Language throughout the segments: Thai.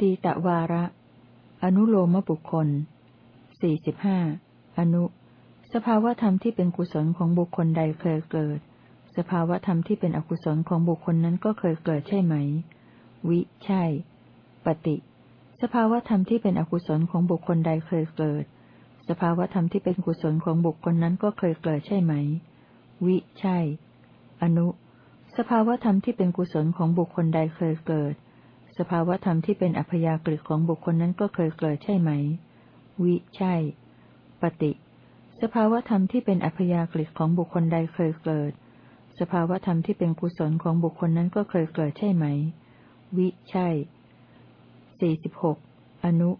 ตีตะวาระ อนุโลมบุคคลสี่สิบห้าอนุ สภาวธรรมที่เป็นกุศลของบุคคลใดเคยเกิด สภาวธรรมที่เป็นอกุศลของบุคคลนั้นก็เคยเกิดใช่ไหม วิ ใช่ ปฏิ สภาวธรรมที่เป็นอกุศลของบุคคลใดเคยเกิด สภาวธรรมที่เป็นกุศลของบุคคลนั้นก็เคยเกิดใช่ไหม วิ ใช่ อนุ สภาวธรรมที่เป็นกุศลของบุคคลใดเคยเกิด สภาวธรรมที่เป็นอัพยากฤิของบุคคลนั้นก็เคยเกิดใช่ไหม วิใช่ ปฏิ สภาวธรรมที่เป็นอัพยากฤิของบุคคลใดเคยเกิด สภาวธรรมที่เป็นกุศลของบุคคลนั้นก็เคยเกิดใช่ไหม วิใช่สี่สิบหกอนุ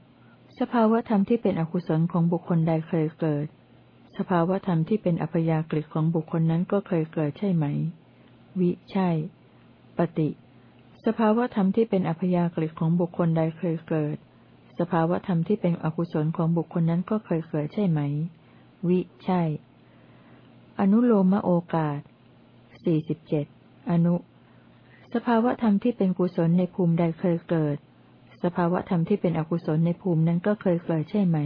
สภาวธรรมที่เป็นอกุศลของบุคคลใดเคยเกิด สภาวธรรมที่เป็นอัพยากฤิของบุคคลนั้นก็เคยเกิดใช่ไหม วิใช่ ปฏิ สภาวธรรมที่เป็นอัพยากฤิของบุคคลใดเคยเกิด สภาวธรรมที่เป็นอกุศลของบุคคลนั้นก็เคยเกิดใช่ไหม วิ ใช่ อนุโลมโอกาสสี่สิบเจ็ดอนุ สภาวธรรมที่เป็นกุศลในภูมิใดเคยเกิด สภาวธรรมที่เป็นอกุศลในภูมินั้นก็เคยเกิดใช่ไหม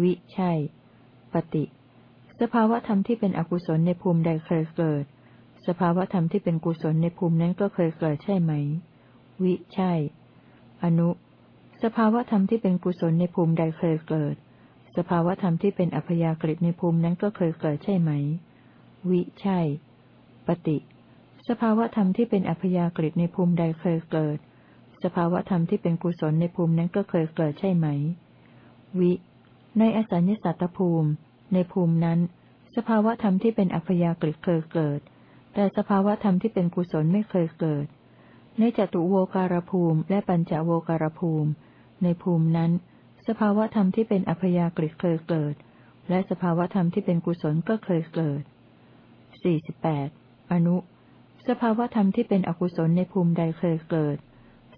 วิ ใช่ ปฏิ สภาวธรรมที่เป็นอกุศลในภูมิใดเคยเกิด สภาวธรรมที่เป็นกุศลในภูมินั้นก็เคยเกิดใช่ไหม วิ ใช่ อนุ สภาวธรรมที่เป็นกุศลในภูมิใดเคยเกิด สภาวธรรมที่เป็นอัพยากฤิในภูมินั้นก็เคยเกิดใช่ไหม วิ ใช่ ปฏิ สภาวธรรมที่เป็นอัพยากฤิในภูมิใดเคยเกิด สภาวธรรมที่เป็นกุศลในภูมินั้นก็เคยเกิดใช่ไหม วิ ในอสัญญสัตตภูมิ ในภูมินั้น สภาวธรรมที่เป็นอัพยากฤิเคยเกิด แต่สภาวธรรมที่เป็นกุศลไม่เคยเกิด ในจตุโวการภูมิและปัญจโวการภูมิ ในภูมินั้น สภาวธรรมที่เป็นอัพยากฤิเคยเกิด และสภาวธรรมที่เป็นกุศลก็เคยเกิดสี่สิบแปดอนุ สภาวธรรมที่เป็นอกุศลในภูมิใดเคยเกิด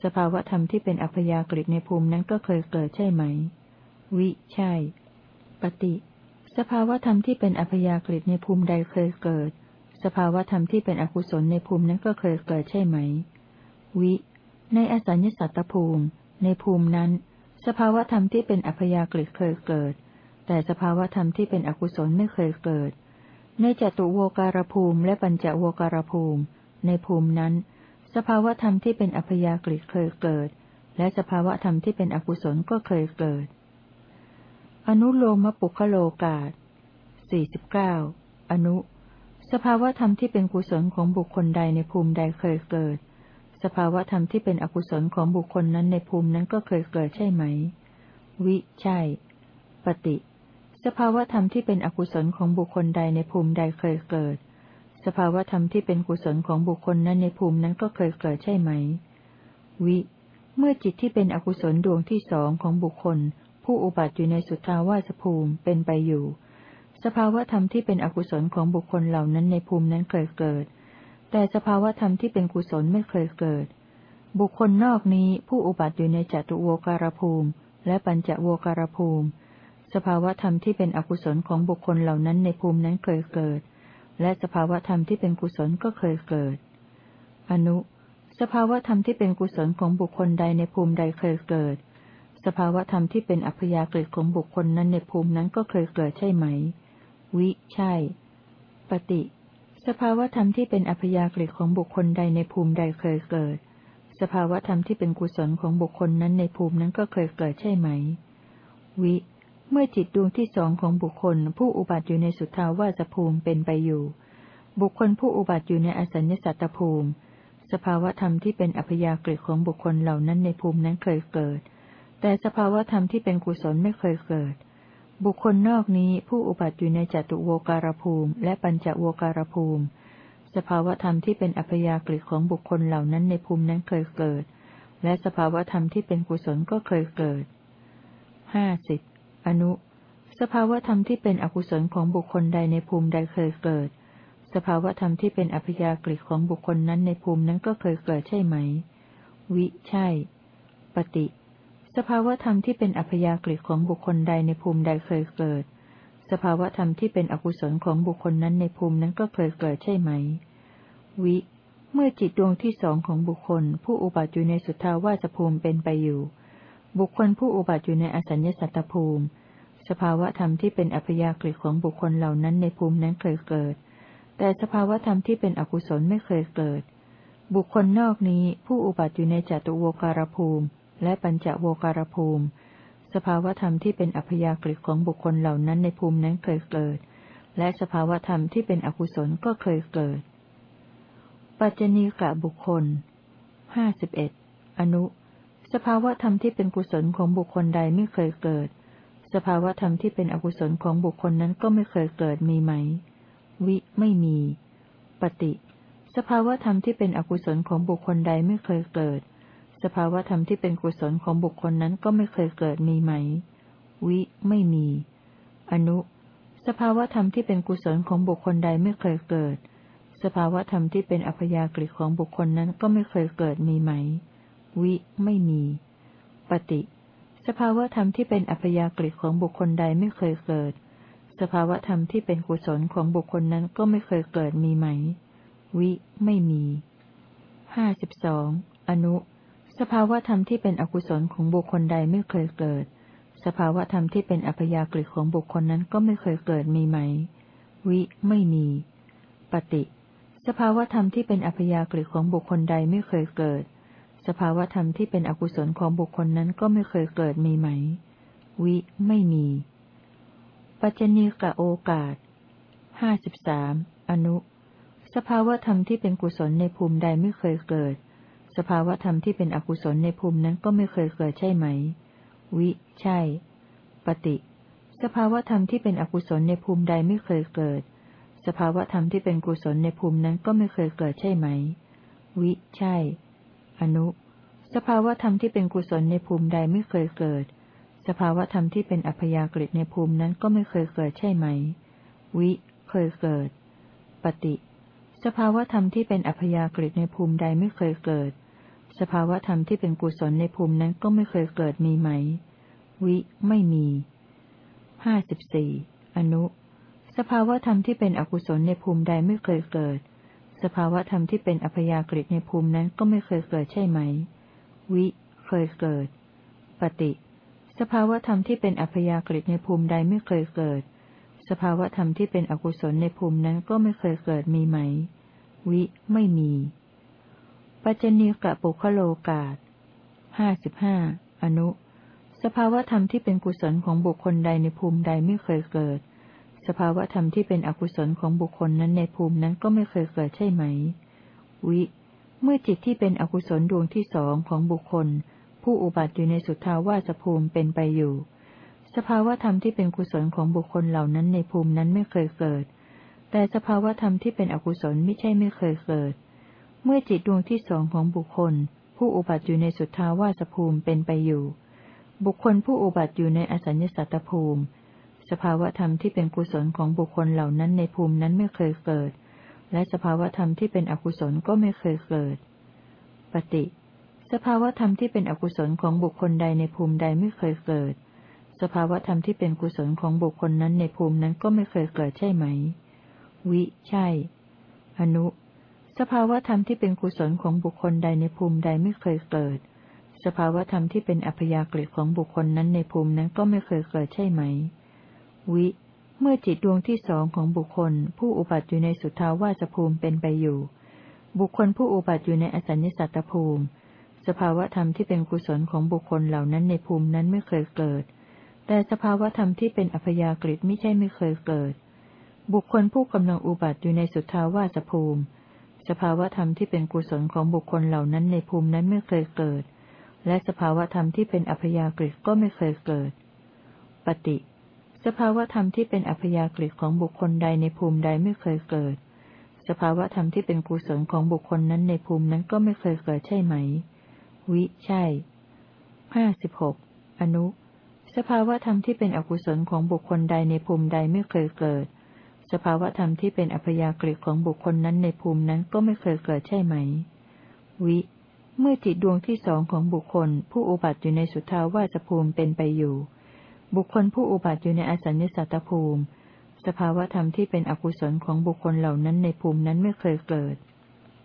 สภาวธรรมที่เป็นอัพยากฤิในภูมินั้นก็เคยเกิดใช่ไหม วิ ใช่ ปฏิ สภาวธรรมที่เป็นอัพยากฤิในภูมิใดเคยเกิด สภาวธรรมที่เป็นอกุศลในภูมินั้นก็เคยเกิดใช่ไหม วิ ในอสัญญสัตตภูมิ ในภูมินั้น สภาวธรรมที่เป็นอัพยากฤิเคยเกิด แต่สภาวธรรมที่เป็นอกุศลไม่เคยเกิด ในจตุโวการภูมิและปัญจโวการภูมิ ในภูมินั้น สภาวธรรมที่เป็นอัพยากฤิเคยเกิด และสภาวธรรมที่เป็นอกุศลก็เคยเกิด อนุโลมปุคโลกาสี่สิบเก้าอนุ สภาวธรรมที่เป็นกุศลของบุคคลใดในภูมิใดเคยเกิด สภาวธรรมที่เป็นอกุศลของบุคคลนั้นในภูมินั้นก็เคยเกิดใช่ไหม วิ ใช่ ปฏิ สภาวธรรมที่เป็นอกุศลของบุคคลใดในภูมิใดเคยเกิด สภาวธรรมที่เป็นกุศลของบุคคลนั้นในภูมินั้นก็เคยเกิดใช่ไหม วิ เมื่อจิตที่เป็นอกุศลดวงที่สองของบุคคล ผู้อุบัติอยู่ในสุทธาวาสภูมิเป็นไปอยู่ สภาวธรรมที่เป็นอกุศลของบุคคลเหล่านั้นในภูมินั้นเคยเกิด แต่สภาวธรรมที่เป็นกุศลไม่เคยเกิด บุคคลนอกนี้ผู้อุบัติอยู่ในจตุโวการภูมิ และปัญจโวการภูมิ สภาวธรรมที่เป็นอกุศลของบุคคลเหล่านั้นในภูมินั้นเคยเกิด และสภาวธรรมที่เป็นกุศลก็เคยเกิด อนุ สภาวธรรมที่เป็นกุศลของบุคคลใดในภูมิใดเคยเกิด สภาวธรรมที่เป็นอัพยากฤิของบุคคลนั้นในภูมินั้นก็เคยเกิดใช่ไหม วิใช่ ปฏิ สภาวธรรมที่เป็นอัพยากฤิของบุคคลใดในภูมิใดเคยเกิด สภาวธรรมที่เป็นกุศลของบุคคลนั้นในภูมินั้นก็เคยเกิดใช่ไหม วิ เมื่อจิตดวงที่สองของบุคคล ผู้อุบัติอยู่ในสุทธาวาสภูมิเป็นไปอยู่ บุคคลผู้อุบัติอยู่ในอสัญญสัตตภูมิ สภาวธรรมที่เป็นอัพยากฤิของบุคคลเหล่านั้นในภูมินั้นเคยเกิด แต่สภาวธรรมที่เป็นกุศลไม่เคยเกิด บุคคลนอกนี้ผู้อุบัติอยู่ในจตุโวการภูมิ และปัญจโวการภูมิ สภาวธรรมที่เป็นอัพยากฤิของบุคคลเหล่านั้นในภูมินั้นเคยเกิด และสภาวธรรมที่เป็นกุศลก็เคยเกิดห้าสิบอนุ สภาวธรรมที่เป็นอกุศลของบุคคลใดในภูมิใดเคยเกิด สภาวธรรมที่เป็นอัพยากฤิของบุคคลนั้นในภูมินั้นก็เคยเกิดใช่ไหม วิ ใช่ ปฏิ สภาวธรรมที่เป็นอัพยากฤิของบุคคลใดในภูมิใดเคยเกิด สภาวธรรมที่เป็นอกุศลของบุคคลนั้นในภูมินั้นก็เคยเกิดใช่ไหม วิ เมื่อจิตดวงที่สองของบุคคล ผู้อุบัติอยู่ในสุทธาวาสภูมิเป็นไปอยู่ บุคคลผู้อุบัติอยู่ในอสัญญสัตตภูมิ สภาวธรรมที่เป็นอัพยากฤิของบุคคลเหล่านั้นในภูมินั้นเคยเกิด แต่สภาวธรรมที่เป็นอกุศลไม่เคยเกิด บุคคลนอกนี้ผู้อุบัติอยู่ในจตุโวการภูมิ และปัญจโวการภูมิ สภาวธรรมที่เป็นอัพยากฤิของบุคคลเหล่านั้นในภูมินั้นเคยเกิด และสภาวธรรมที่เป็นอกุศลก็เคยเกิด ปัจจณีกะบุคคลห้าสิบเอ็ดอนุ สภาวธรรมที่เป็นกุศลของบุคคลใดไม่เคยเกิด สภาวธรรมที่เป็นอกุศลของบุคคลนั้นก็ไม่เคยเกิดมีไหม วิไม่มี ปฏิ สภาวธรรมที่เป็นอกุศลของบุคคลใดไม่เคยเกิด สภาวธรรมที่เป็นกุศลของบุคคลนั้นก็ไม่เคยเกิดมีไหม วิ ไม่มี อนุ สภาวธรรมที่เป็นกุศลของบุคคลใดไม่เคยเกิด สภาวธรรมที่เป็นอัพยากฤิของบุคคลนั้นก็ไม่เคยเกิดมีไหม วิ ไม่มี ปฏิ สภาวธรรมที่เป็นอัพยากฤิของบุคคลใดไม่เคยเกิด สภาวธรรมที่เป็นกุศลของบุคคลนั้นก็ไม่เคยเกิดมีไหม วิ ไม่มีห้าสิบสองอนุ สภาวธรรมที่เป็นอกุศลของบุคคลใดไม่เคยเกิด สภาวธรรมที่เป็นอัพยากฤิของบุคคลนั้นก็ไม่เคยเกิดมีไหม วิไม่มี ปฏิ สภาวธรรมที่เป็นอัพยากฤิของบุคคลใดไม่เคยเกิด สภาวธรรมที่เป็นอกุศลของบุคคลนั้นก็ไม่เคยเกิดมีไหม วิไม่มี ปัจจณีกะโอกาสห้าสิบสามอนุ สภาวธรรมที่เป็นกุศลในภูมิใดไม่เคยเกิด สภาวธรรมที่เป็นอกุศลในภูมินั้นก็ไม่เคยเกิดใช่ไหม วิ ใช่ ปฏิ สภาวธรรมที่เป็นอกุศลในภูมิใดไม่เคยเกิด สภาวธรรมที่เป็นกุศลในภูมินั้นก็ไม่เคยเกิดใช่ไหม วิ ใช่ อนุ สภาวธรรมที่เป็นกุศลในภูมิใดไม่เคยเกิด สภาวธรรมที่เป็นอัพยากฤิในภูมินั้นก็ไม่เคยเกิดใช่ไหม วิ เคยเกิด ปฏิ สภาวธรรมที่เป็นอัพยากฤิในภูมิใดไม่เคยเกิด สภาวธรรมที่เป็นกุศลในภูมินั้นก็ไม่เคยเกิดมีไหม วิไม่มีห้าสิบสี่อนุ สภาวธรรมที่เป็นอกุศลในภูมิใดไม่เคยเกิด สภาวธรรมที่เป็นอัพยากฤิในภูมินั้นก็ไม่เคยเกิดใช่ไหม วิ เคยเกิด ปฏิ สภาวธรรมที่เป็นอัพยากฤิในภูมิใดไม่เคยเกิด สภาวธรรมที่เป็นอกุศลในภูมินั้นก็ไม่เคยเกิดมีไหม วิ ไม่มี ปัจจเนกะปุคโลกาตห้าสิบห้าอนุ สภาวธรรมที่เป็นกุศลของบุคคลใดในภูมิใดไม่เคยเกิด สภาวธรรมที่เป็นอกุศลของบุคคลนั้นในภูมินั้นก็ไม่เคยเกิดใช่ไหม วิ เมื่อจิตที่เป็นอกุศลดวงที่สองของบุคคล ผู้อุบัติอยู่ในสุทธาวาสภูมิเป็นไปอยู่ สภาวธรรมที่เป็นกุศลของบุคคลเหล่านั้นในภูมินั้นไม่เคยเกิด แต่สภาวธรรมที่เป็นอกุศลไม่ใช่ไม่เคยเกิด เมื่อจิตดวงที่สองของบุคคล ผู้อุบัติอยู่ในสุทธาวาสภูมิเป็นไปอยู่ บุคคลผู้อุบัติอยู่ในอสัญญสัตตภูมิ สภาวธรรมที่เป็นกุศลของบุคคลเหล่านั้นในภูมินั้นไม่เคยเกิด และสภาวธรรมที่เป็นอกุศลก็ไม่เคยเกิด ปฏิ สภาวธรรมที่เป็นอกุศลของบุคคลใดในภูมิใดไม่เคยเกิด สภาวธรรมที่เป็นกุศลของบุคคลนั้นในภูมินั้นก็ไม่เคยเกิดใช่ไหม วิ ใช่ อนุ สภาวธรรมที่เป็นกุศลของบุคคลใดในภูมิใดไม่เคยเกิด สภาวธรรมที่เป็นอัพยากฤิของบุคคลนั้นในภูมินั้นก็ไม่เคยเกิดใช่ไหม วิ เมื่อจิตดวงที่สองของบุคคล ผู้อุบัติอยู่ในสุทธาวาสภูมิเป็นไปอยู่ บุคคลผู้อุบัติอยู่ในอสัญญสัตตภูมิ สภาวธรรมที่เป็นกุศลของบุคคลเหล่านั้นในภูมินั้นไม่เคยเกิด แต่สภาวธรรมที่เป็นอัพยากฤิไม่ใช่ไม่เคยเกิด บุคคลผู้กำลังอุบัติอยู่ในสุทธาวาสภูมิ สภาวธรรมที่เป็นกุศลของบุคคลเหล่านั้นในภูมินั้นไม่เคยเกิด และสภาวธรรมที่เป็นอัพยากฤิก็ไม่เคยเกิด ปฏิ สภาวธรรมที่เป็นอัพยากฤิของบุคคลใดในภูมิใดไม่เคยเกิด สภาวธรรมที่เป็นกุศลของบุคคลนั้นในภูมินั้นก็ไม่เคยเกิดใช่ไหม วิ ใช่ห้าสิบหกอนุ สภาวธรรมที่เป็นอกุศลของบุคคลใดในภูมิใดไม่เคยเกิด สภาวธรรมที่เป็นอัพยากฤิของบุคคลนั้นในภูมินั้นก็ไม่เคยเกิดใช่ไหม วิ เมื่อจิตดวงที่สองของบุคคล ผู้อุบัติอยู่ในสุทธาวาสภูมิเป็นไปอยู่ บุคคลผู้อุบัติอยู่ในอสัญญสัตตภูมิ สภาวธรรมที่เป็นอกุศลของบุคคลเหล่านั้นในภูมินั้นไม่เคยเกิด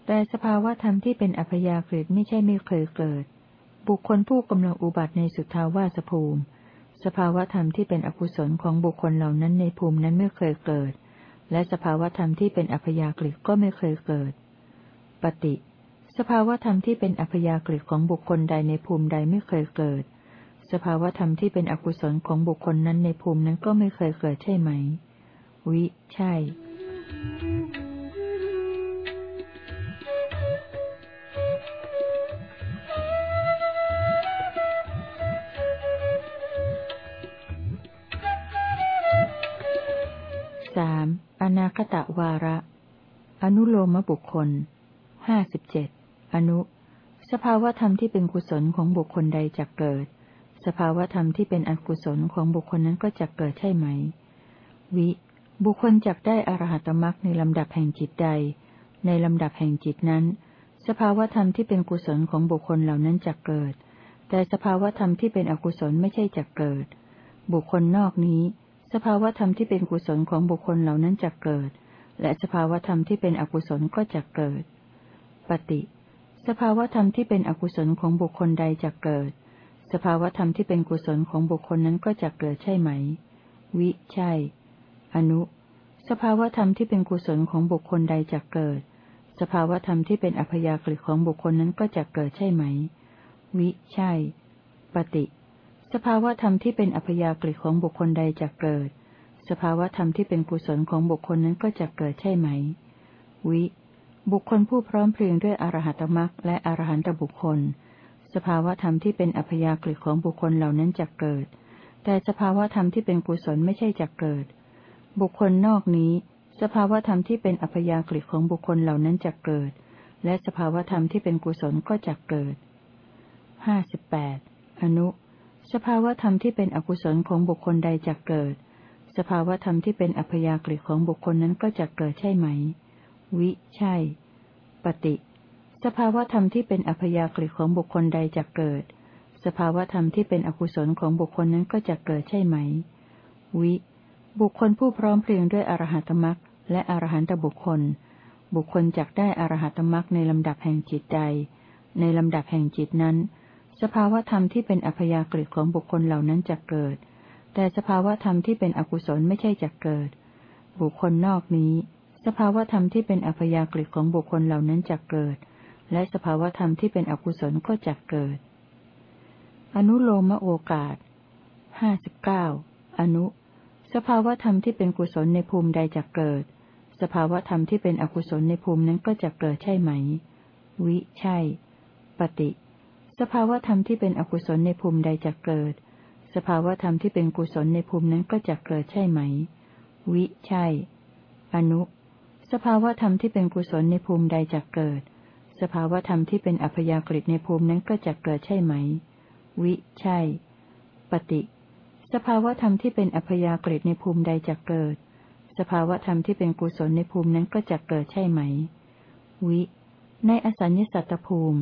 แต่สภาวธรรมที่เป็นอัพยากฤิไม่ใช่ไม่เคยเกิด บุคคลผู้กำลังอุบัติในสุทธาวาสภูมิ สภาวธรรมที่เป็นอกุศลของบุคคลเหล่านั้นในภูมินั้นไม่เคยเกิด และสภาวธรรมที่เป็นอัพยากฤิก็ไม่เคยเกิด ปฏิ สภาวธรรมที่เป็นอัพยากฤิของบุคคลใดในภูมิใดไม่เคยเกิด สภาวธรรมที่เป็นอกุศลของบุคคลนั้นในภูมินั้นก็ไม่เคยเกิดใช่ไหม วิ ใช่ นาคตะวาระ อนุโลมบุคคลห้าสิบเจ็ดอนุ สภาวธรรมที่เป็นกุศลของบุคคลใดจะเกิด สภาวธรรมที่เป็นอกุศลของบุคคลนั้นก็จะเกิดใช่ไหม วิ บุคคลจักได้อรหัตมรักในลำดับแห่งจิตใด ในลำดับแห่งจิตนั้น สภาวธรรมที่เป็นกุศลของบุคคลเหล่านั้นจะเกิด แต่สภาวธรรมที่เป็นอกุศลไม่ใช่จะเกิด บุคคลนอกนี้ สภาวธรรมที่เป็นกุศลของบุคคลเหล่านั้นจะเกิด และสภาวธรรมที่เป็นอกุศลก็จะเกิด ปฏิ สภาวธรรมที่เป็นอกุศลของบุคคลใดจะเกิด สภาวธรรมที่เป็นกุศลของบุคคลนั้นก็จะเกิดใช่ไหม วิ ใช่ อนุ สภาวธรรมที่เป็นกุศลของบุคคลใดจะเกิด สภาวธรรมที่เป็นอัพยากฤิของบุคคลนั้นก็จะเกิดใช่ไหม วิ ใช่ ปฏิ สภาวธรรมที่เป็นอัพยากฤิของบุคคลใดจะเกิด สภาวธรรมที่เป็นกุศลของบุคคลนั้นก็จะเกิดใช่ไหม วิ บุคคลผู้พร้อมเพรียงด้วยอรหัตมรักและอรหันตบุคคล สภาวธรรมที่เป็นอัพยากฤิของบุคคลเหล่านั้นจะเกิด แต่สภาวธรรมที่เป็นกุศลไม่ใช่จะเกิด บุคคลนอกนี้ สภาวธรรมที่เป็นอัพยากฤิของบุคคลเหล่านั้นจะเกิด และสภาวธรรมที่เป็นกุศลก็จะเกิดห้าสิบแปดอนุ สภาวธรรมที่เป็นอกุศลของบุคคลใดจะเกิด สภาวธรรมที่เป็นอัพยากฤิของบุคคลนั้นก็จะเกิดใช่ไหม วิ ใช่ ปฏิ สภาวธรรมที่เป็นอัพยากฤิของบุคคลใดจะเกิด สภาวธรรมที่เป็นอกุศลของบุคคลนั้นก็จะเกิดใช่ไหม วิ บุคคลผู้พร้อมเพรียงด้วยอรหัตมรักและอรหันตบุคคล บุคคลจักได้อรหัตมรักในลำดับแห่งจิตใด ในลำดับแห่งจิตนั้น สภาวธรรมที่เป็นอัพยากฤิของบุคคลเหล่านั้นจะเกิด แต่สภาวธรรมที่เป็นอกุศลไม่ใช่จะเกิด บุคคลนอกนี้ สภาวธรรมที่เป็นอัพยากฤิของบุคคลเหล่านั้นจะเกิด และสภาวธรรมที่เป็นอกุศลก็จะเกิด อนุโลมโอกาสห้าสิบเก้าอนุ สภาวธรรมที่เป็นกุศลในภูมิใดจะเกิด สภาวธรรมที่เป็นอกุศลในภูมินั้นก็จะเกิดใช่ไหม วิ ใช่ ปฏิ สภาวธรรมที่เป็นอกุศลในภูมิใดจะเกิด สภาวธรรมที่เป็นกุศลในภูมินั้นก็จะเกิดใช่ไหม วิใช่ อนุ สภาวธรรมที่เป็นกุศลในภูมิใดจะเกิด สภาวธรรมที่เป็นอัพยากฤิในภูมินั้นก็จะเกิดใช่ไหม วิใช่ ปฏิ สภาวธรรมที่เป็นอัพยากฤิในภูมิใดจะเกิด สภาวธรรมที่เป็นกุศลในภูมินั้นก็จะเกิดใช่ไหม วิ ในอสัญญสัตตภูมิ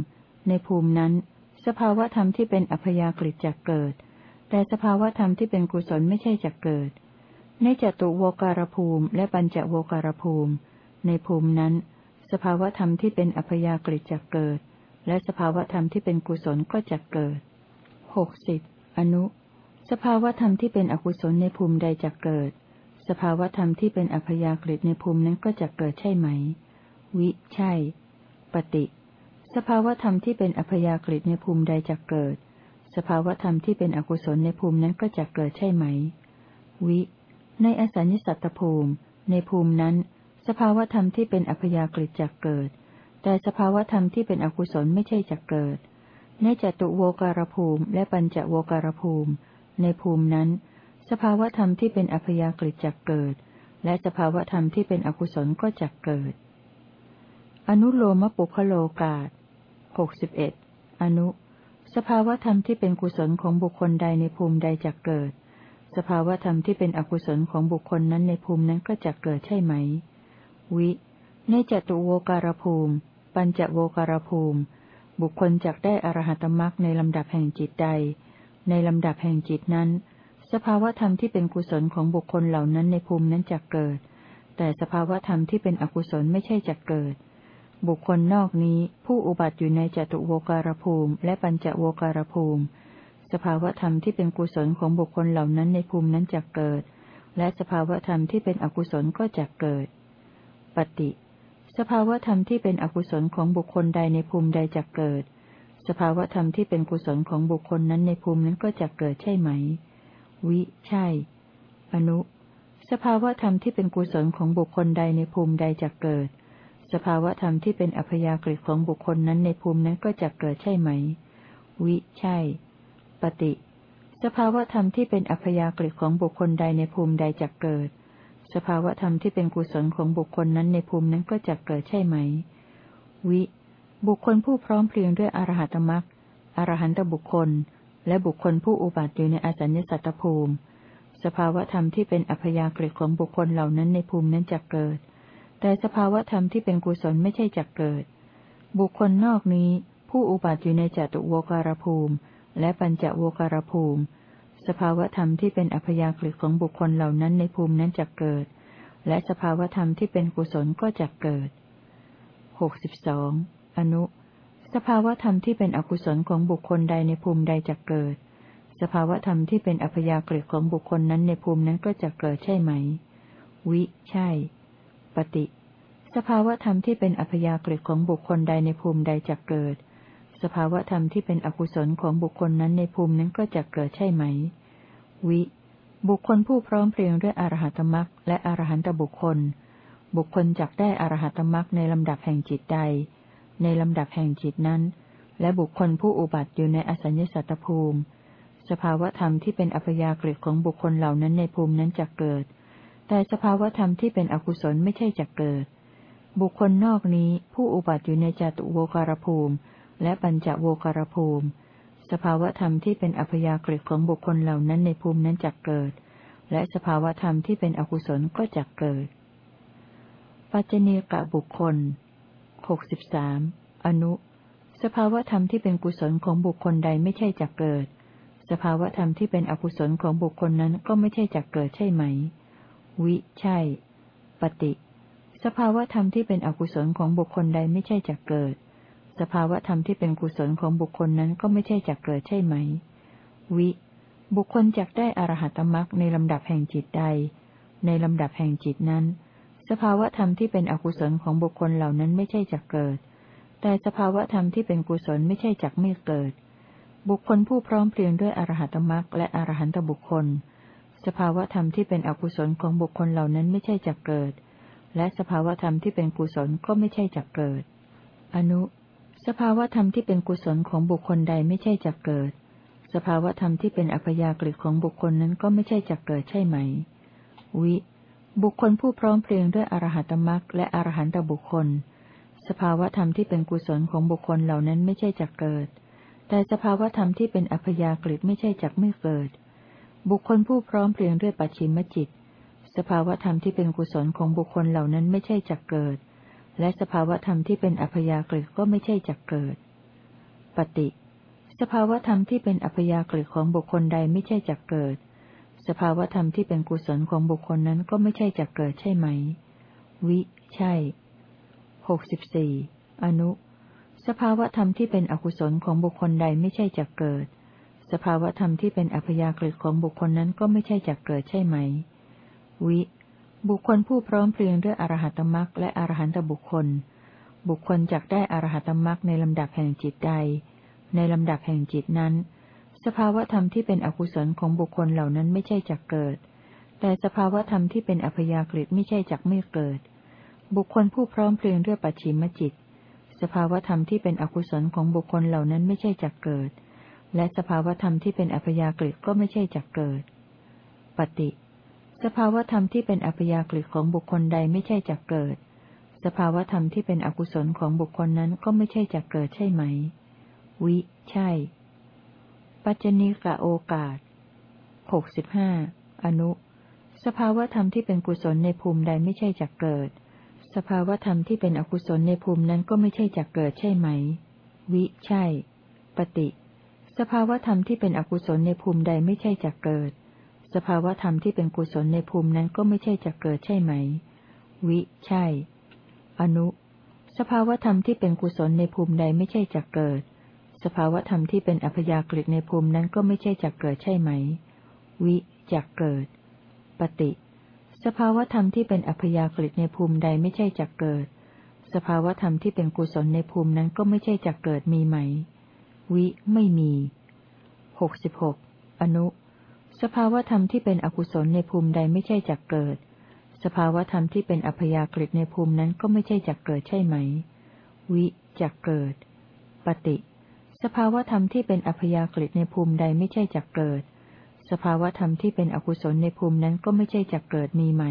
ในภูมินั้น สภาวธรรมที่เป็นอัพยากฤิจะเกิด แต่สภาวธรรมที่เป็นกุศลไม่ใช่จะเกิด ในจตุโวการภูมิ และปัญจโวการภูมิ ในภูมินั้น สภาวธรรมที่เป็นอัพยากฤิจะเกิด และสภาวธรรมที่เป็นกุศลก็จะเกิดหกสิบอนุ สภาวธรรมที่เป็นอกุศลในภูมิใดจะเกิด สภาวธรรมที่เป็นอัพยากฤิในภูมินั้นก็จะเกิดใช่ไหม วิ ใช่ ปฏิ สภาวธรรมที่เป็นอัพยากฤิในภูมิใดจะเกิด สภาวธรรมที่เป็นอกุศลในภูมินั้นก็จะเกิดใช่ไหม วิ ในอสัญญสัตตภูมิ ในภูมินั้น สภาวธรรมที่เป็นอัพยากฤิจะเกิด แต่สภาวธรรมที่เป็นอกุศลไม่ใช่จะเกิด ในจตุโวการภูมิ และปัญจโวการภูมิ ในภูมินั้น สภาวธรรมที่เป็นอัพยากฤิจะเกิด และสภาวธรรมที่เป็นอกุศลก็จะเกิด อนุโลมปุคโลกาต หกสิบเอ็ดอนุ สภาวธรรมที่เป็นกุศลของบุคคลใดในภูมิใดจะเกิด สภาวธรรมที่เป็นอกุศลของบุคคลนั้นในภูมินั้นก็จะเกิดใช่ไหม วิ ในจตุโวการภูมิ ปัญจโวการภูมิ บุคคลจักได้อรหัตมรักในลำดับแห่งจิตใด ในลำดับแห่งจิตนั้น สภาวธรรมที่เป็นกุศลของบุคคลเหล่านั้นในภูมินั้นจะเกิด แต่สภาวธรรมที่เป็นอกุศลไม่ใช่จะเกิด บุคคลนอกนี้ผู้อุบัติอยู่ในจตุโวการภูมิ และปัญจโวการภูมิ สภาวธรรมที่เป็นกุศลของบุคคลเหล่านั้นในภูมินั้นจะเกิด และสภาวธรรมที่เป็นอกุศลก็จะเกิด ปฏิ สภาวธรรมที่เป็นอกุศลของบุคคลใดในภูมิใดจะเกิด สภาวธรรมที่เป็นกุศลของบุคคลนั้นในภูมินั้นก็จะเกิดใช่ไหม วิ ใช่ อนุ สภาวธรรมที่เป็นกุศลของบุคคลใดในภูมิใดจะเกิด สภาวธรรมที่เป็นอัพยากฤิของบุคคลนั้นในภูมินั้นก็จะเกิดใช่ไหม วิ ใช่ ปฏิ สภาวธรรมที่เป็นอัพยากฤิของบุคคลใดในภูมิใดจะเกิด สภาวธรรมที่เป็นกุศลของบุคคลนั้นในภูมินั้นก็จะเกิดใช่ไหม วิ บุคคลผู้พร้อมเพรียงด้วยอรหัตมรักอรหันตบุคคล และบุคคลผู้อุบัติอยู่ในอสัญญสัตตภูมิ สภาวธรรมที่เป็นอัพยากฤิของบุคคลเหล่านั้นในภูมินั้นจะเกิด แต่สภาวธรรมที่เป็นกุศลไม่ใช่จักเกิด บุคคลนอกนี้ ผู้อุบัติอยู่ในจตุโวการภูมิ และปัญจโวการภูมิ สภาวธรรมที่เป็นอัพยากฤิของบุคคลเหล่านั้นในภูมินั้นจักเกิด และสภาวธรรมที่เป็นกุศลก็จักเกิดหกสิบสองอนุ สภาวธรรมที่เป็นอกุศลของบุคคลใดในภูมิใดจักเกิด สภาวธรรมที่เป็นอัพยากฤิของบุคคลนั้นในภูมินั้นก็จะเกิดใช่ไหม วิ ใช่ ปฏิ สภาวธรรมที่เป็นอัพยากฤิของบุคคลใดในภูมิใดจะเกิด สภาวธรรมที่เป็นอกุศลของบุคคลนั้นในภูมินั้นก็จะเกิดใช่ไหม วิ บุคคลผู้พร้อมเพรียงด้วยอรหัตมรักและอรหันตบุคคล บุคคลจักได้อรหัตมรักในลำดับแห่งจิตใด ในลำดับแห่งจิตนั้น และบุคคลผู้อุบัติอยู่ในอสัญญสัตตภูมิ สภาวธรรมที่เป็นอัพยากฤิของบุคคลเหล่านั้นในภูมินั้นจะเกิด แต่สภาวธรรมที่เป็นอกุศลไม่ใช่จะเกิด บุคคลนอกนี้ผู้อุบัติอยู่ในจตุโวการภูมิ และปัญจโวการภูมิ สภาวธรรมที่เป็นอัพยากฤิของบุคคลเหล่านั้นในภูมินั้นจะเกิด และสภาวธรรมที่เป็นอกุศลก็จะเกิด ปัจเจเนกะบุคคลหกสิบสามอนุ สภาวธรรมที่เป็นกุศลของบุคคลใดไม่ใช่จะเกิด สภาวธรรมที่เป็นอกุศลของบุคคลนั้นก็ไม่ใช่จะเกิดใช่ไหม วิใช่ ปฏิ สภาวธรรมที่เป็นอกุศลของบุคคลใดไม่ใช่จักเกิด สภาวธรรมที่เป็นกุศลของบุคคลนั้นก็ไม่ใช่จักเกิดใช่ไหม วิ บุคคลจักได้อรหัตมรักในลำดับแห่งจิตใด ในลำดับแห่งจิตนั้น สภาวธรรมที่เป็นอกุศลของบุคคลเหล่านั้นไม่ใช่จักเกิด แต่สภาวธรรมที่เป็นกุศลไม่ใช่จักไม่เกิด บุคคลผู้พร้อมเพรียงด้วยอรหัตมรักและอรหันตบุคคล สภาวธรรมที่เป็นอกุศลของบุคคลเหล่านั้นไม่ใช่จักเกิด และสภาวธรรมที่เป็นกุศลก็ไม่ใช่จักเกิด อนุ สภาวธรรมที่เป็นกุศลของบุคคลใดไม่ใช่จักเกิด สภาวธรรมที่เป็นอัพยากฤิของบุคคลนั้นก็ไม่ใช่จักเกิดใช่ไหม วิ บุคคลผู้พร้อมเพรียงด้วยอรหัตมรักและอรหันตบุคคล สภาวธรรมที่เป็นกุศลของบุคคลเหล่านั้นไม่ใช่จักเกิด แต่สภาวธรรมที่เป็นอัพยากฤิไม่ใช่จักไม่เกิด บุคคลผู้พร้อมเพรียงด้วยปัจฉิมจิต สภาวธรรมที่เป็นกุศลของบุคคลเหล่านั้นไม่ใช่จักเกิด และสภาวธรรมที่เป็นอัพยากฤิก็ไม่ใช่จักเกิด ปฏิ สภาวธรรมที่เป็นอัพยากฤิของบุคคลใดไม่ใช่จักเกิด สภาวธรรมที่เป็นกุศลของบุคคลนั้นก็ไม่ใช่จักเกิดใช่ไหม วิ ใช่หกสิบสี่อนุ สภาวธรรมที่เป็นอกุศลของบุคคลใดไม่ใช่จักเกิด ส ภาวธรรมที่เป็นอัพยากฤิของบุคคลนั้นก็ไม่ใช่จักเกิดใช่ไหม วิ บุคคลผู้พร้อมเพรียงด้วยอรหัตมรักและอรหันตบุคคล บุคคลจักได้อรหัตมรักในลำดับแห่งจิตใด ในลำดับแห่งจิตนั้น สภาวธรรมที่เป็นอกุศลของบุคคลเหล่านั้นไม่ใช่จักเกิด แต่สภาวธรรมที่เป็นอัพยากฤิไม่ใช่จักไม่เกิด บุคคลผู้พร้อมเพรียงด้วยปัจฉิมจิต สภาวธรรมที่เป็นอกุศลของบุคคลเหล่านั้นไม่ใช่จักเกิด และสภาวธรรมที่เป็นอัพยากฤิก็ไม่ใช่จักเกิด ปฏิ สภาวธรรมที่เป็นอัพยากฤิของบุคคลใดไม่ใช่จักเกิด สภาวธรรมที่เป็นอกุศลของบุคคลนั้นก็ไม่ใช่จักเกิดใช่ไหม วิ ใช่ ปัจจนิกะโอกาสหกสิบห้าอนุ สภาวธรรมที่เป็นกุศลในภูมิใดไม่ใช่จักเกิด สภาวธรรมที่เป็นอกุศลในภูมินั้นก็ไม่ใช่จักเกิดใช่ไหม วิ ใช่ ปฏิ สภาวธรรมที่เป็นอกุศลในภูมิใดไม่ใช่จักเกิด สภาวธรรมที่เป็นกุศลในภูมินั้นก็ไม่ใช่จักเกิดใช่ไหม วิ ใช่ อนุ สภาวธรรมที่เป็นกุศลในภูมิใดไม่ใช่จักเกิด สภาวธรรมที่เป็นอัพยากฤิในภูมินั้นก็ไม่ใช่จักเกิดใช่ไหม วิจักเกิด ปฏิ สภาวธรรมที่เป็นอัพยากฤิในภูมิใดไม่ใช่จักเกิด สภาวธรรมที่เป็นกุศลในภูมินั้นก็ไม่ใช่จักเกิดมีไหม วิไม่มีหกสิบหกอนุ สภาวธรรมที่เป็นอกุศลในภูมิใดไม่ใช่จักเกิด สภาวธรรมที่เป็นอัพยากฤิในภูมินั้นก็ไม่ใช่จักเกิดใช่ไหม วิจักเกิด ปฏิ สภาวธรรมที่เป็นอัพยากฤิในภูมิใดไม่ใช่จักเกิด สภาวธรรมที่เป็นอกุศลในภูมินั้นก็ไม่ใช่จักเกิดมีไหม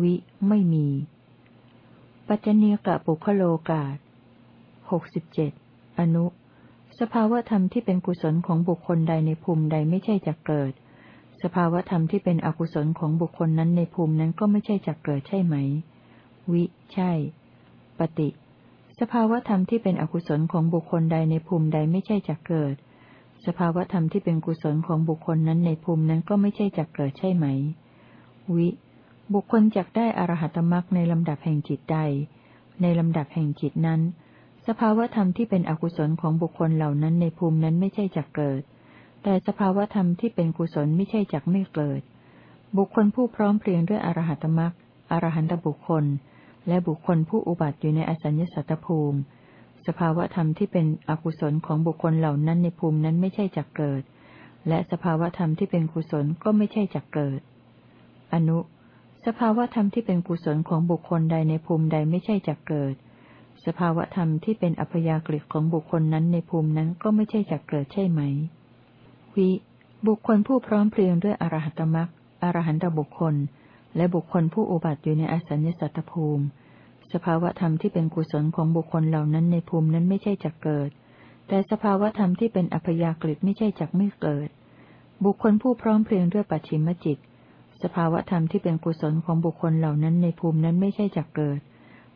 วิไม่มี ปัจเนกะปุคโลกาศหกสิบเจ็ดอนุ สภาวธรรมที่เป็นกุศลของบุคคลใดในภูมิใดไม่ใช่จักเกิด สภาวธรรมที่เป็นอกุศลของบุคคลนั้นในภูมินั้นก็ไม่ใช่จักเกิดใช่ไหม วิ ใช่ ปฏิ สภาวธรรมที่เป็นอกุศลของบุคคลใดในภูมิใดไม่ใช่จักเกิด สภาวธรรมที่เป็นกุศลของบุคคลนั้นในภูมินั้นก็ไม่ใช่จักเกิดใช่ไหม วิ บุคคลจักได้อรหัตมรักในลำดับแห่งจิตใด ในลำดับแห่งจิตนั้น สภาวธรรมที่เป็นอกุศลของบุคคลเหล่านั้นในภูมินั้นไม่ใช่จักเกิด แต่สภาวธรรมที่เป็นกุศลไม่ใช่จักไม่เกิด บุคคลผู้พร้อมเพรียงด้วยอรหัตมรักอรหันตบุคคล และบุคคลผู้อุบัติอยู่ในอสัญญสัตตภูมิ สภาวธรรมที่เป็นอกุศลของบุคคลเหล่านั้นในภูมินั้นไม่ใช่จักเกิด และสภาวธรรมที่เป็นกุศลก็ไม่ใช่จักเกิด อนุ สภาวธรรมที่เป็นกุศลของบุคคลใดในภูมิใดไม่ใช่จักเกิด สภาวธรรมที่เป็นอัพยากฤิของบุคคลนั้นในภูมินั้นก็ไม่ใช่จักเกิดใช่ไหม วิ บุคคลผู้พร้อมเพรียงด้วยอรหัตมรักอรหันตบุคคล และบุคคลผู้อุบัติอยู่ในอสัญญสัตตภูมิ สภาวธรรมที่เป็นกุศลของบุคคลเหล่านั้นในภูมินั้นไม่ใช่จักเกิด แต่สภาวธรรมที่เป็นอัพยากฤิไม่ใช่จักไม่เกิด บุคคลผู้พร้อมเพรียงด้วยปัจฉิมจิต สภาวธรรมที่เป็นกุศลของบุคคลเหล่านั้นในภูมินั้นไม่ใช่จักเกิด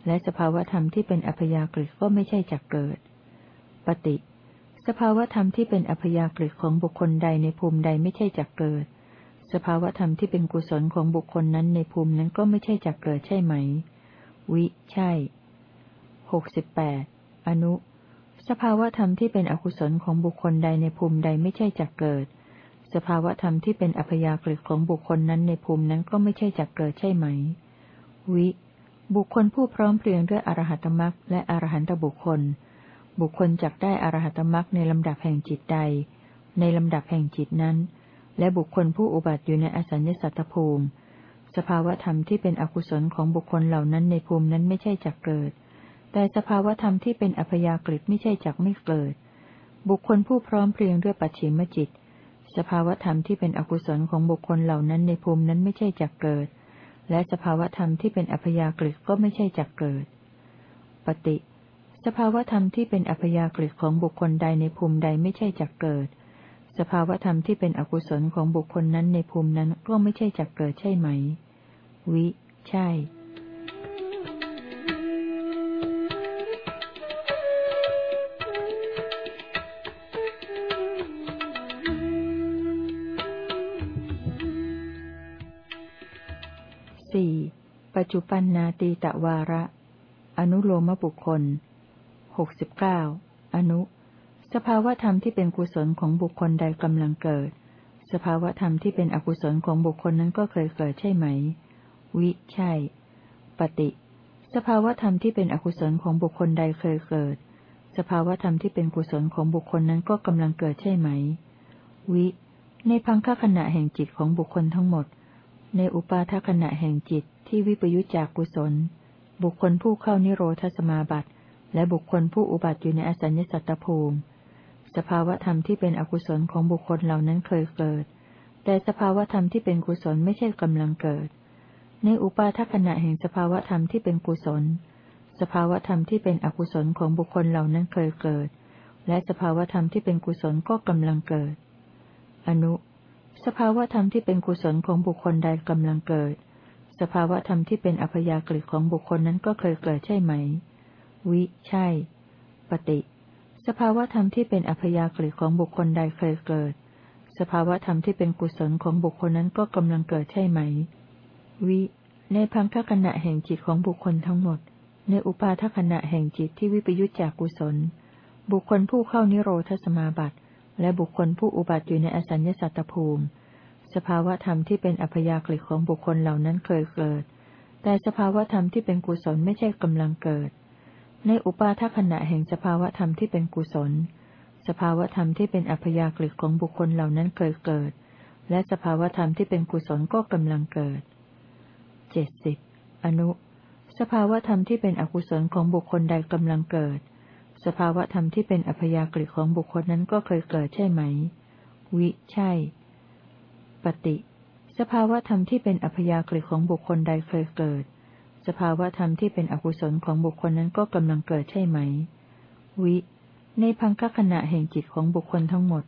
และสภาวธรรมที่เป็นอัพยากฤิก็ไม่ใช่จักเกิด ปฏิ สภาวธรรมที่เป็นอัพยากฤิของบุคคลใดในภูมิใดไม่ใช่จักเกิด สภาวธรรมที่เป็นกุศลของบุคคลนั้นในภูมินั้นก็ไม่ใช่จักเกิดใช่ไหม วิ ใช่หกสิบแปดอนุ สภาวธรรมที่เป็นอกุศลของบุคคลใดในภูมิใดไม่ใช่จักเกิด สภาวธรรมที่เป็นอัพยากฤิของบุคคลนั้นในภูมินั้นก็ไม่ใช่จักเกิดใช่ไหม วิ บุคคลผู้พร้อมเพรียงด้วยอรหัตมรักและอรหันตบุคคล บุคคลจักได้อรหัตมรักในลำดับแห่งจิตใด ในลำดับแห่งจิตนั้น และบุคคลผู้อุบัติอยู่ในอสัญญสัตตภูมิ สภาวธรรมที่เป็นอกุศลของบุคคลเหล่านั้นในภูมินั้นไม่ใช่จักเกิด แต่สภาวธรรมที่เป็นอัพยากฤิไม่ใช่จักไม่เกิด บุคคลผู้พร้อมเพรียงด้วยปัจฉิมจิต สภาวธรรมที่เป็นอกุศลของบุคคลเหล่านั้นในภูมินั้นไม่ใช่จักเกิด และสภาวธรรมที่เป็นอัพยากฤิก็ไม่ใช่จักเกิด ปฏิ สภาวธรรมที่เป็นอัพยากฤิของบุคคลใดในภูมิใดไม่ใช่จักเกิด สภาวธรรมที่เป็นอกุศลของบุคคลนั้นในภูมินั้นก็ไม่ใช่จักเกิดใช่ไหม วิ ใช่ สี่ปัจจุปันนาตีตะวาระ อนุโลมบุคคลหกสิบเก้าอนุ สภาวธรรมที่เป็นกุศลของบุคคลใดกำลังเกิด สภาวธรรมที่เป็นอกุศลของบุคคลนั้นก็เคยเกิดใช่ไหม วิใช่ ปฏิ สภาวธรรมที่เป็นอกุศลของบุคคลใดเคยเกิด สภาวธรรมที่เป็นกุศลของบุคคลนั้นก็กำลังเกิดใช่ไหม วิ ในพังคขณะแห่งจิตของบุคคลทั้งหมด ในอุปาทขณะแห่งจิตที่วิปยุจจากกุศล บุคคลผู้เข้านิโรธสมาบัติ และบุคคลผู้อุบัติอยู่ในอสัญญสัตตภูมิ สภาวธรรมที่เป็นอกุศลของบุคคลเหล่านั้นเคยเกิด แต่สภาวธรรมที่เป็นกุศลไม่ใช่กำลังเกิด ในอุปาทขณะแห่งสภาวธรรมที่เป็นกุศล สภาวธรรมที่เป็นอกุศลของบุคคลเหล่านั้นเคยเกิด และสภาวธรรมที่เป็นกุศลก็กำลังเกิด อนุ สภาวธรรมที่เป็นกุศลของบุคคลใดกำลังเกิด สภาวธรรมที่เป็นอัพยากฤิของบุคคลนั้นก็เคยเกิดใช่ไหม วิ ใช่ ปฏิ สภาวธรรมที่เป็นอัพยากฤิของบุคคลใดเคยเกิด สภาวธรรมที่เป็นกุศลของบุคคลนั้นก็กำลังเกิดใช่ไหม วิ ในพังคขณะแห่งจิตของบุคคลทั้งหมด ในอุปาทขณะแห่งจิตที่วิปยุจจากกุศล บุคคลผู้เข้านิโรธสมาบัติ และบุคคลผู้อุบัติอยู่ในอสัญญสัตตภูมิ สภาวธรรมที่เป็นอัพยากฤิของบุคคลเหล่านั้นเคยเกิด แต่สภาวธรรมที่เป็นกุศลไม่ใช่กำลังเกิด ในอุปาทขณะแห่งสภาวธรรมที่เป็นกุศล สภาวธรรมที่เป็นอัพยากฤิของบุคคลเหล่านั้นเคยเกิด และสภาวธรรมที่เป็นกุศลก็กำลังเกิดเจ็ดสิบอนุ สภาวธรรมที่เป็นอกุศลของบุคคลใดกำลังเกิด สภาวธรรมที่เป็นอัพยากฤิของบุคคลนั้นก็เคยเกิดใช่ไหม วิ ใช่ ปฏิ สภาวธรรมที่เป็นอัพยากฤิของบุคคลใดเคยเกิด สภาวธรรมที่เป็นอกุศลของบุคคลนั้นก็กำลังเกิดใช่ไหม วิ ในพังคขณะแห่งจิตของบุคคลทั้งหมด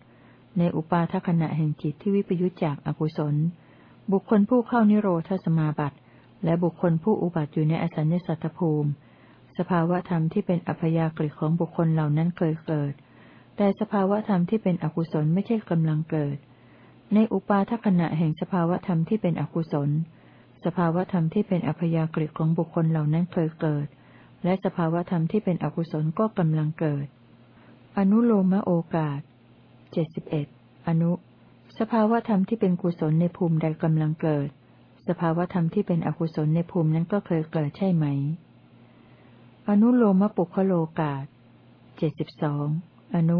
ในอุปาทขณะแห่งจิตที่วิปยุจจากอกุศล บุคคลผู้เข้านิโรธสมาบัติ และบุคคลผู้อุบัติอยู่ในอสัญญสัตตภูมิ สภาวธรรมที่เป็นอัพยากฤิของบุคคลเหล่านั้นเคยเกิด แต่สภาวธรรมที่เป็นอกุศลไม่ใช่กำลังเกิด ในอุปาทขณะแห่งสภาวธรรมที่เป็นอกุศล สภาวธรรมที่เป็นอัพยากฤิของบุคคลเหล่านั้นเคยเกิด และสภาวธรรมที่เป็นอกุศลก็กำลังเกิด อนุโลมโอกาสเจ็ดสิบเอ็ดอนุ สภาวธรรมที่เป็นกุศลในภูมิใดกำลังเกิด สภาวธรรมที่เป็นอกุศลในภูมินั้นก็เคยเกิดใช่ไหม อนุโลมปุคโลกาศเจ็ดสิบสองอนุ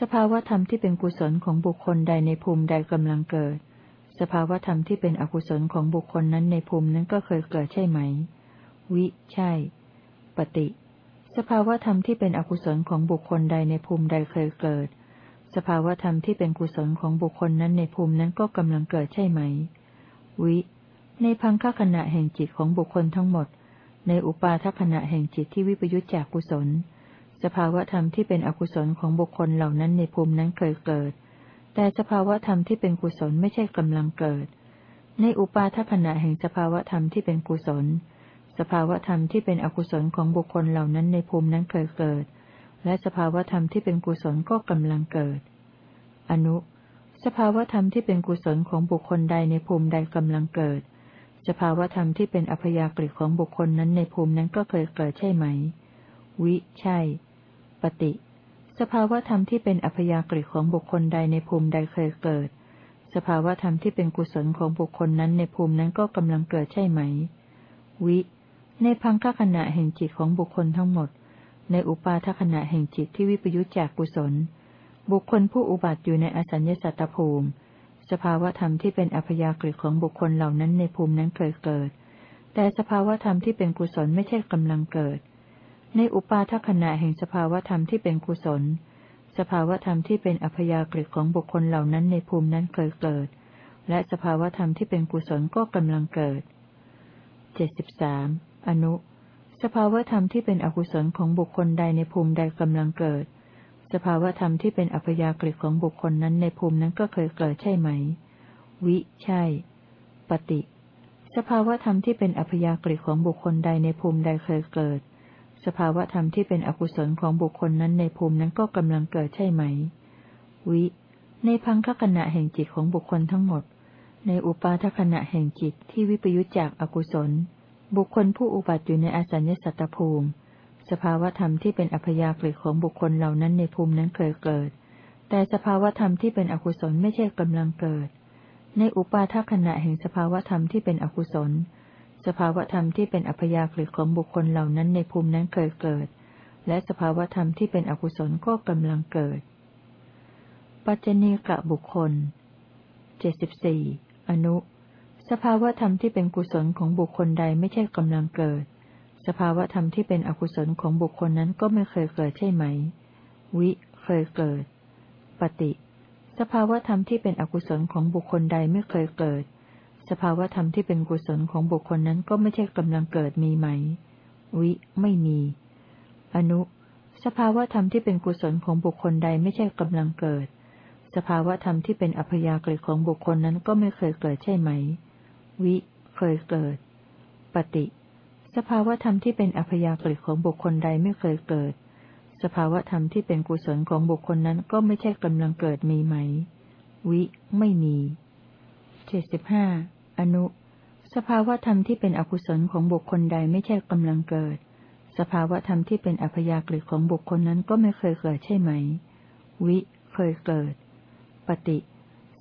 สภาวธรรมที่เป็นกุศลของบุคคลใดในภูมิใดกำลังเกิด สภาวธรรมที่เป็นอกุศลของบุคคลนั้นในภูมินั้นก็เคยเกิดใช่ไหม วิ ใช่ ปฏิ สภาวธรรมที่เป็นอกุศลของบุคคลใดในภูมิใดเคยเกิด สภาวธรรมที่เป็นกุศลของบุคคลนั้นในภูมินั้นก็กำลังเกิดใช่ไหม วิ ในพังคขณะแห่งจิตของบุคคลทั้งหมด ในอุปาทขณะแห่งจิตที่วิปยุจจากกุศล สภาวธรรมที่เป็นอกุศลของบุคคลเหล่านั้นในภูมินั้นเคยเกิด แต่สภาวธรรมที่เป็นกุศลไม่ใช่กำลังเกิด ในอุปาทขณะแห่งสภาวธรรมที่เป็นกุศล สภาวธรรมที่เป็นอกุศลของบุคคลเหล่านั้นในภูมินั้นเคยเกิด และสภาวธรรมที่เป็นกุศลก็กำลังเกิด อนุ สภาวธรรมที่เป็นกุศลของบุคคลใดในภูมิใดกำลังเกิด สภาวธรรมที่เป็นอัพยากฤิของบุคคลนั้นในภูมินั้นก็เคยเกิดใช่ไหม วิ ใช่ ปฏิ สภาวธรรมที่เป็นอัพยากฤิของบุคคลใดในภูมิใดเคยเกิด สภาวธรรมที่เป็นกุศลของบุคคลนั้นในภูมินั้นก็กำลังเกิดใช่ไหม วิ ในพังคขณะแห่งจิตของบุคคลทั้งหมด ในอุปาทขณะแห่งจิตที่วิปยุจจากกุศล บุคคลผู้อุบัติอยู่ในอสัญญสัตตภูมิ สภาวธรรมที่เป็นอัพยากฤิของบุคคลเหล่านั้นในภูมินั้นเคยเกิด แต่สภาวธรรมที่เป็นกุศลไม่ใช่กำลังเกิด ในอุปาทขณะแห่งสภาวธรรมที่เป็นกุศล สภาวธรรมที่เป็นอัพยากฤิของบุคคลเหล่านั้นในภูมินั้นเคยเกิด และสภาวธรรมที่เป็นกุศลก็กำลังเกิดเจ็ดสิบสามอนุ สภาวธรรมที่เป็นอกุศลของบุคคลใดในภูมิใดกำลังเกิด สภาวธรรมที่เป็นอัพยากฤิของบุคคลนั้นในภูมินั้นก็เคยเกิดใช่ไหม วิ ใช่ ปฏิ สภาวธรรมที่เป็นอัพยากฤิของบุคคลใดในภูมิใดเคยเกิด สภาวธรรมที่เป็นอกุศลของบุคคลนั้นในภูมินั้นก็กำลังเกิดใช่ไหม วิ ในพังคขณะแห่งจิตของบุคคลทั้งหมด ในอุปาทขณะแห่งจิตที่วิปยุจจากอกุศล บุคคลผู้อุบัติอยู่ในอสัญญสัตตภูมิ สภาวธรรมที่เป็นอัพยากฤิของบุคคลเหล่านั้นในภูมินั้นเคยเกิด แต่สภาวธรรมที่เป็นอกุศลไม่ใช่กำลังเกิด ในอุปาทขณะแห่งสภาวธรรมที่เป็นอกุศล สภาวธรรมที่เป็นอัพยากฤิของบุคคลเหล่านั้นในภูมินั้นเคยเกิด และสภาวธรรมที่เป็นอกุศลก็กำลังเกิด ปัจเจเนกะบุคคลเจ็ดสิบสี่อนุ สภาวธรรมที่เป็นกุศลของบุคคลใดไม่ใช่กำลังเกิด สภาวธรรมที่เป็นอกุศลของบุคคลนั้นก็ไม่เคยเกิดใช่ไหม วิ เคยเกิด ปฏิ สภาวธรรมที่เป็นอกุศลของบุคคลใดไม่เคยเกิด สภาวธรรมที่เป็นกุศลของบุคคลนั้นก็ไม่ใช่กำลังเกิดมีไหม วิ ไม่มี อนุ สภาวธรรมที่เป็นกุศลของบุคคลใดไม่ใช่กำลังเกิด สภาวธรรมที่เป็นอัพยากฤิของบุคคลนั้นก็ไม่เคยเกิดใช่ไหม วิ เคยเกิด ปฏิ สภาวธรรมที่เป็นอัพยากฤิของบุคคลใดไม่เคยเกิด สภาวธรรมที่เป็นกุศลของบุคคลนั้นก็ไม่ใช่กำลังเกิดมีไหม วิ ไม่มีเจ็ดสิบห้าอนุ สภาวธรรมที่เป็นอกุศลของบุคคลใดไม่ใช่กำลังเกิด สภาวธรรมที่เป็นอัพยากฤิของบุคคลนั้นก็ไม่เคยเกิดใช่ไหม วิ เคยเกิด ปฏิ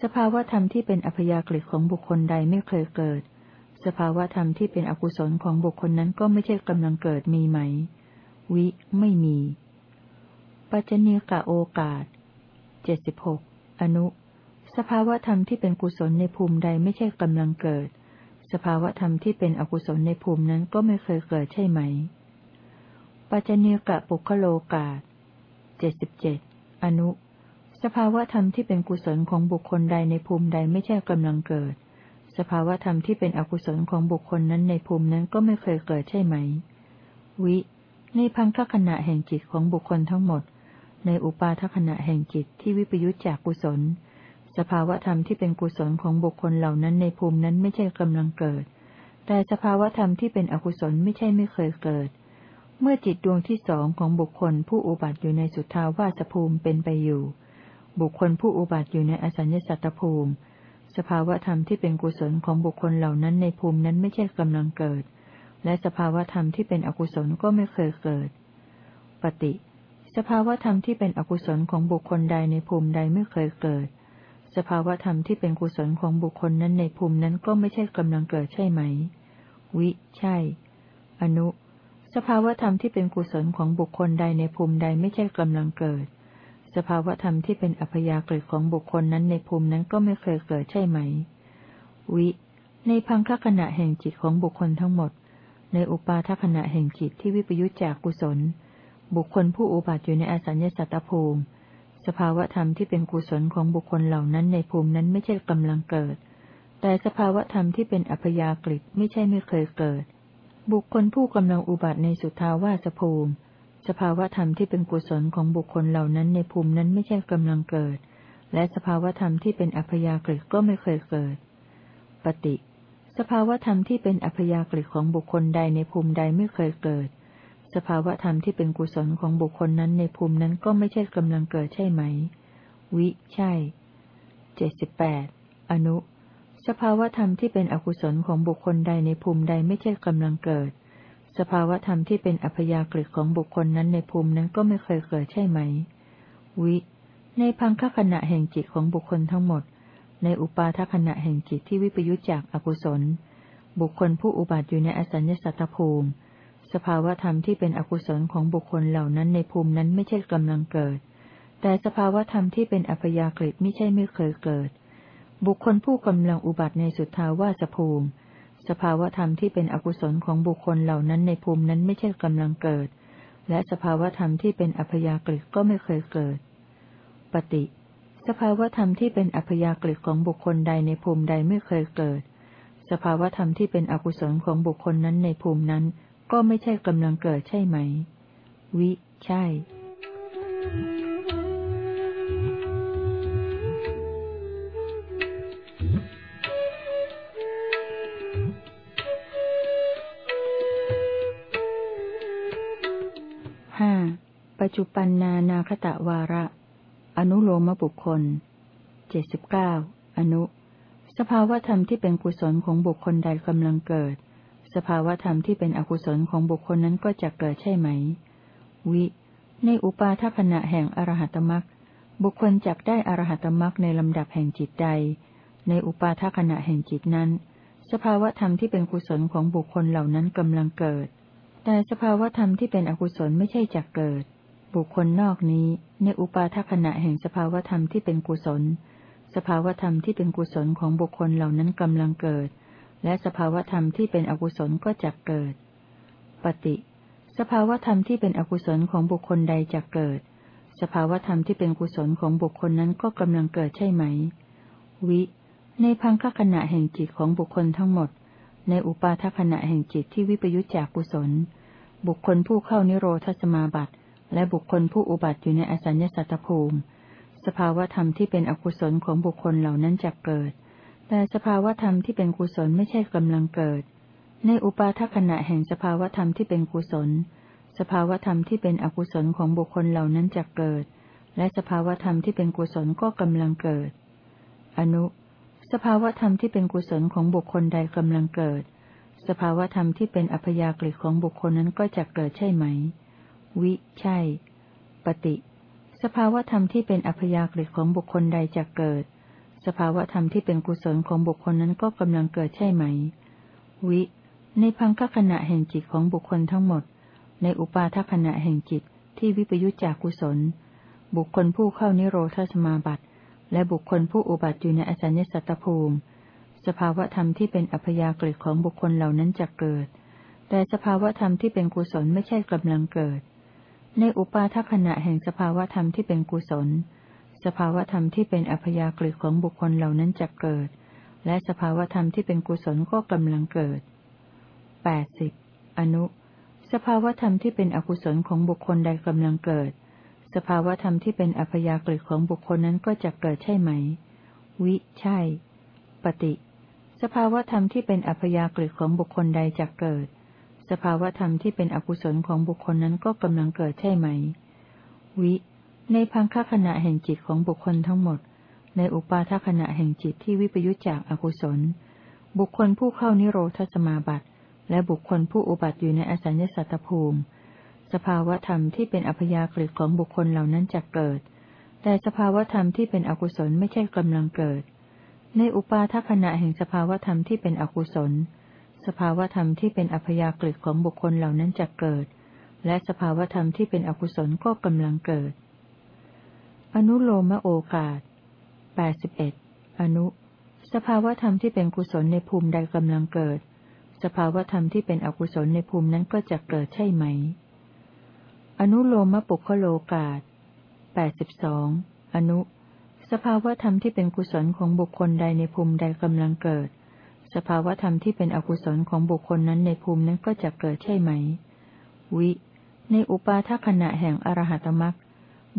สภาวธรรมที่เป็นอัพยากฤิของบุคคลใดไม่เคยเกิด สภาวะธรรมที่เป็นอกุศลของบุคคลนั้นก็ไม่ใช่กำลังเกิดมีไหม วิ ไม่มี ปัจจเนกะโอกาสเจ็ดสิบหกอนุ สภาวะธรรมที่เป็นกุศลในภูมิใดไม่ใช่กำลังเกิด สภาวะธรรมที่เป็นอกุศลในภูมินั้นก็ไม่เคยเกิดใช่ไหม ปัจจเนกะปุคโลกาสเจ็ดสิบเจ็ดอนุ สภาวะธรรมที่เป็นกุศลของบุคคลใดในภูมิใดไม่ใช่กำลังเกิด สภาวธรรมที่เป็นอกุศลของบุคคลนั้นในภูมินั้นก็ไม่เคยเกิดใช่ไหม วิ ในพังคขณะแห่งจิตของบุคคลทั้งหมด ในอุปาทขณะแห่งจิตที่วิปยุจจากกุศล สภาวธรรมที่เป็นกุศลของบุคคลเหล่านั้นในภูมินั้นไม่ใช่กำลังเกิด แต่สภาวธรรมที่เป็นอกุศลไม่ใช่ไม่เคยเกิด เมื่อจิตดวงที่สองของบุคคลผู้อุบัติอยู่ในสุทธาวาสภูมิเป็นไปอยู่ บุคคลผู้อุบัติอยู่ในอสัญญสัตตภูมิ สภาวธรรมที่เป็นกุศลของบุคคลเหล่านั้นในภูมินั้นไม่ใช่กำลังเกิด และสภาวธรรมที่เป็นอกุศลก็ไม่เคยเกิด ปฏิ สภาวธรรมที่เป็นอกุศลของบุคคลใดในภูมิใดไม่เคยเกิด สภาวธรรมที่เป็นกุศลของบุคคลนั้นในภูมินั้นก็ไม่ใช่กำลังเกิดใช่ไหม วิ ใช่ อนุ สภาวธรรมที่เป็นกุศลของบุคคลใดในภูมิใดไม่ใช่กำลังเกิด สภาวธรรมที่เป็นอัพยากฤิของบุคคลนั้นในภูมินั้นก็ไม่เคยเกิดใช่ไหม วิ ในพังคขณะแห่งจิตของบุคคลทั้งหมด ในอุปาทขณะแห่งจิตที่วิปยุจจากกุศล บุคคลผู้อุบัติอยู่ในอสัญญสัตตภูมิ สภาวธรรมที่เป็นกุศลของบุคคลเหล่านั้นในภูมินั้นไม่ใช่กำลังเกิด แต่สภาวธรรมที่เป็นอัพยากฤิไม่ใช่ไม่เคยเกิด บุคคลผู้กำลังอุบัติในสุทาวาสภูมิ สภาวธรรมที่เป็นกุศลของบุคคลเหล่านั้นในภูมินั้นไม่ใช่กำลังเกิด และสภาวธรรมที่เป็นอัพยากฤิก็ไม่เคยเกิด ปฏิ สภาวธรรมที่เป็นอัพยากฤิของบุคคลใดในภูมิใดไม่เคยเกิด สภาวะธรรมที่เป็นกุศลของบุคคลนั้นในภูมินั้นก็ไม่ใช่กำลังเกิดใช่ไหม วิ ใช่เจ็ดสิบแปดอนุ สภาวะธรรมที่เป็นอกุศลของบุคคลใดในภูมิใดไม่ใช่กำลังเกิด สภาวะธรรมที่เป็นอัพยากฤิของบุคคลนั้นในภูมินั้นก็ไม่เคยเกิดใช่ไหม วิ ในพังคขณะแห่งจิตของบุคคลทั้งหมด ในอุปาทขณะแห่งจิตที่วิปยุจจากอกุศล บุคคลผู้อุบัติอยู่ในอสัญญสัตตภูมิ สภาวธรรมที่เป็นอกุศลของบุคคลเหล่านั้นในภูมินั้นไม่ใช่กำลังเกิด แต่สภาวธรรมที่เป็นอัพยากฤิไม่ใช่ไม่เคยเกิด บุคคลผู้กำลังอุบัติในสุทธาวาสภูมิ สภาวธรรมที่เป็นอกุศลของบุคคลเหล่านั้นในภูมินั้นไม่ใช่กำลังเกิด และสภาวธรรมที่เป็นอัพยากฤิก็ไม่เคยเกิด ปฏิ สภาวธรรมที่เป็นอัพยากฤิของบุคคลใดในภูมิใดไม่เคยเกิด สภาวธรรมที่เป็นอกุศลของบุคคลนั้นในภูมินั้น ก็ไม่ใช่กำลังเกิดใช่ไหม วิ ใช่ ปัจจุปันนานาคตะวาระ อนุโลมบุคคลเจ็ดสิบเก้าอนุ สภาวธรรมที่เป็นกุศลของบุคคลใดกำลังเกิด สภาวธรรมที่เป็นอกุศลของบุคคลนั้นก็จะเกิดใช่ไหม วิ ในอุปาทขณะแห่งอรหัตมักบุคคลจักได้อรหัตมักในลำดับแห่งจิตใด ในอุปาทขณะแห่งจิตนั้น สภาวธรรมที่เป็นกุศลของบุคคลเหล่านั้นกำลังเกิด แต่สภาวธรรมที่เป็นอกุศลไม่ใช่จักเกิด บุคคลนอกนี้ ในอุปาทขณะแห่งสภาวธรรมที่เป็นกุศล สภาวธรรมที่เป็นกุศลของบุคคลเหล่านั้นกำลังเกิด และสภาวธรรมที่เป็นอกุศลก็จะเกิด ปฏิ สภาวธรรมที่เป็นอกุศลของบุคคลใดจะเกิด สภาวธรรมที่เป็นกุศลของบุคคลนั้นก็กำลังเกิดใช่ไหม วิ ในพังคขณะแห่งจิตของบุคคลทั้งหมด ในอุปาทขณะแห่งจิตที่วิปยุจจากกุศล บุคคลผู้เข้านิโรธสมาบัติ และบุคคลผู้อุบัติอยู่ในอสัญญสัตตภูมิ สภาวธรรมที่เป็นอกุศลของบุคคลเหล่านั้นจะเกิด แต่สภาวธรรมที่เป็นกุศลไม่ใช่กำลังเกิด ในอุปาทขณะแห่งสภาวธรรมที่เป็นกุศล สภาวธรรมที่เป็นอกุศลของบุคคลเหล่านั้นจะเกิด และสภาวธรรมที่เป็นกุศลก็กำลังเกิด อนุ สภาวธรรมที่เป็นกุศลของบุคคลใดกำลังเกิด สภาวธรรมที่เป็นอัพยากฤิของบุคคลนั้นก็จะเกิดใช่ไหม วิ ใช่ ปฏิ สภาวธรรมที่เป็นอัพยากฤิของบุคคลใดจะเกิด สภาวธรรมที่เป็นกุศลของบุคคลนั้นก็กำลังเกิดใช่ไหม วิ ในพังคขณะแห่งจิตของบุคคลทั้งหมด ในอุปาทขณะแห่งจิตที่วิปยุจจากกุศล บุคคลผู้เข้านิโรธสมาบัติ และบุคคลผู้อุบัติอยู่ในอสัญญสัตตภูมิ สภาวธรรมที่เป็นอัพยากฤิของบุคคลเหล่านั้นจะเกิดแต่สภาวธรรมที่เป็นกุศลไม่ใช่กำลังเกิด ในอุปาทขณะแห่งสภาวธรรมที่เป็นกุศล สภาวธรรมที่เป็นอัพยากฤิของบุคคลเหล่านั้นจะเกิด และสภาวธรรมที่เป็นกุศลก็กำลังเกิดแปดสิบอนุ สภาวธรรมที่เป็นอกุศลของบุคคลใดกำลังเกิด สภาวธรรมที่เป็นอัพยากฤิของบุคคลนั้นก็จะเกิดใช่ไหม วิ ใช่ ปฏิ สภาวธรรมที่เป็นอัพยากฤิของบุคคลใดจะเกิด สภาวธรรมที่เป็นอกุศลของบุคคลนั้นก็กำลังเกิดใช่ไหม วิ ในพังคขณะแห่งจิตของบุคคลทั้งหมด ในอุปาทขณะแห่งจิตที่วิปยุจจากอกุศล บุคคลผู้เข้านิโรธสมาบัติ และบุคคลผู้อุบัติอยู่ในอสัญญสัตตภูมิ สภาวธรรมที่เป็นอพยากฤิของบุคคลเหล่านั้นจะเกิด แต่สภาวธรรมที่เป็นอกุศลไม่ใช่กำลังเกิด ในอุปาทขณะแห่งสภาวธรรมที่เป็นอกุศล สภาวธรรมที่เป็นอัพยากฤิของบุคคลเหล่านั้นจะเกิด และสภาวธรรมที่เป็นอกุศลก็กำลังเกิด อนุโลมโอกาสแปดสิบเอ็ดอนุ สภาวธรรมที่เป็นกุศลในภูมิใดกำลังเกิด สภาวธรรมที่เป็นอกุศลในภูมินั้นก็จะเกิดใช่ไหม อนุโลมปุคโลกาสแปดสิบสองอนุ สภาวธรรมที่เป็นกุศลของบุคคลใดในภูมิใดกำลังเกิด สภาวธรรมที่เป็นอกุศลของบุคคลนั้นในภูมินั้นก็จะเกิดใช่ไหม วิ ในอุปาทขณะแห่งอรหัตมรัก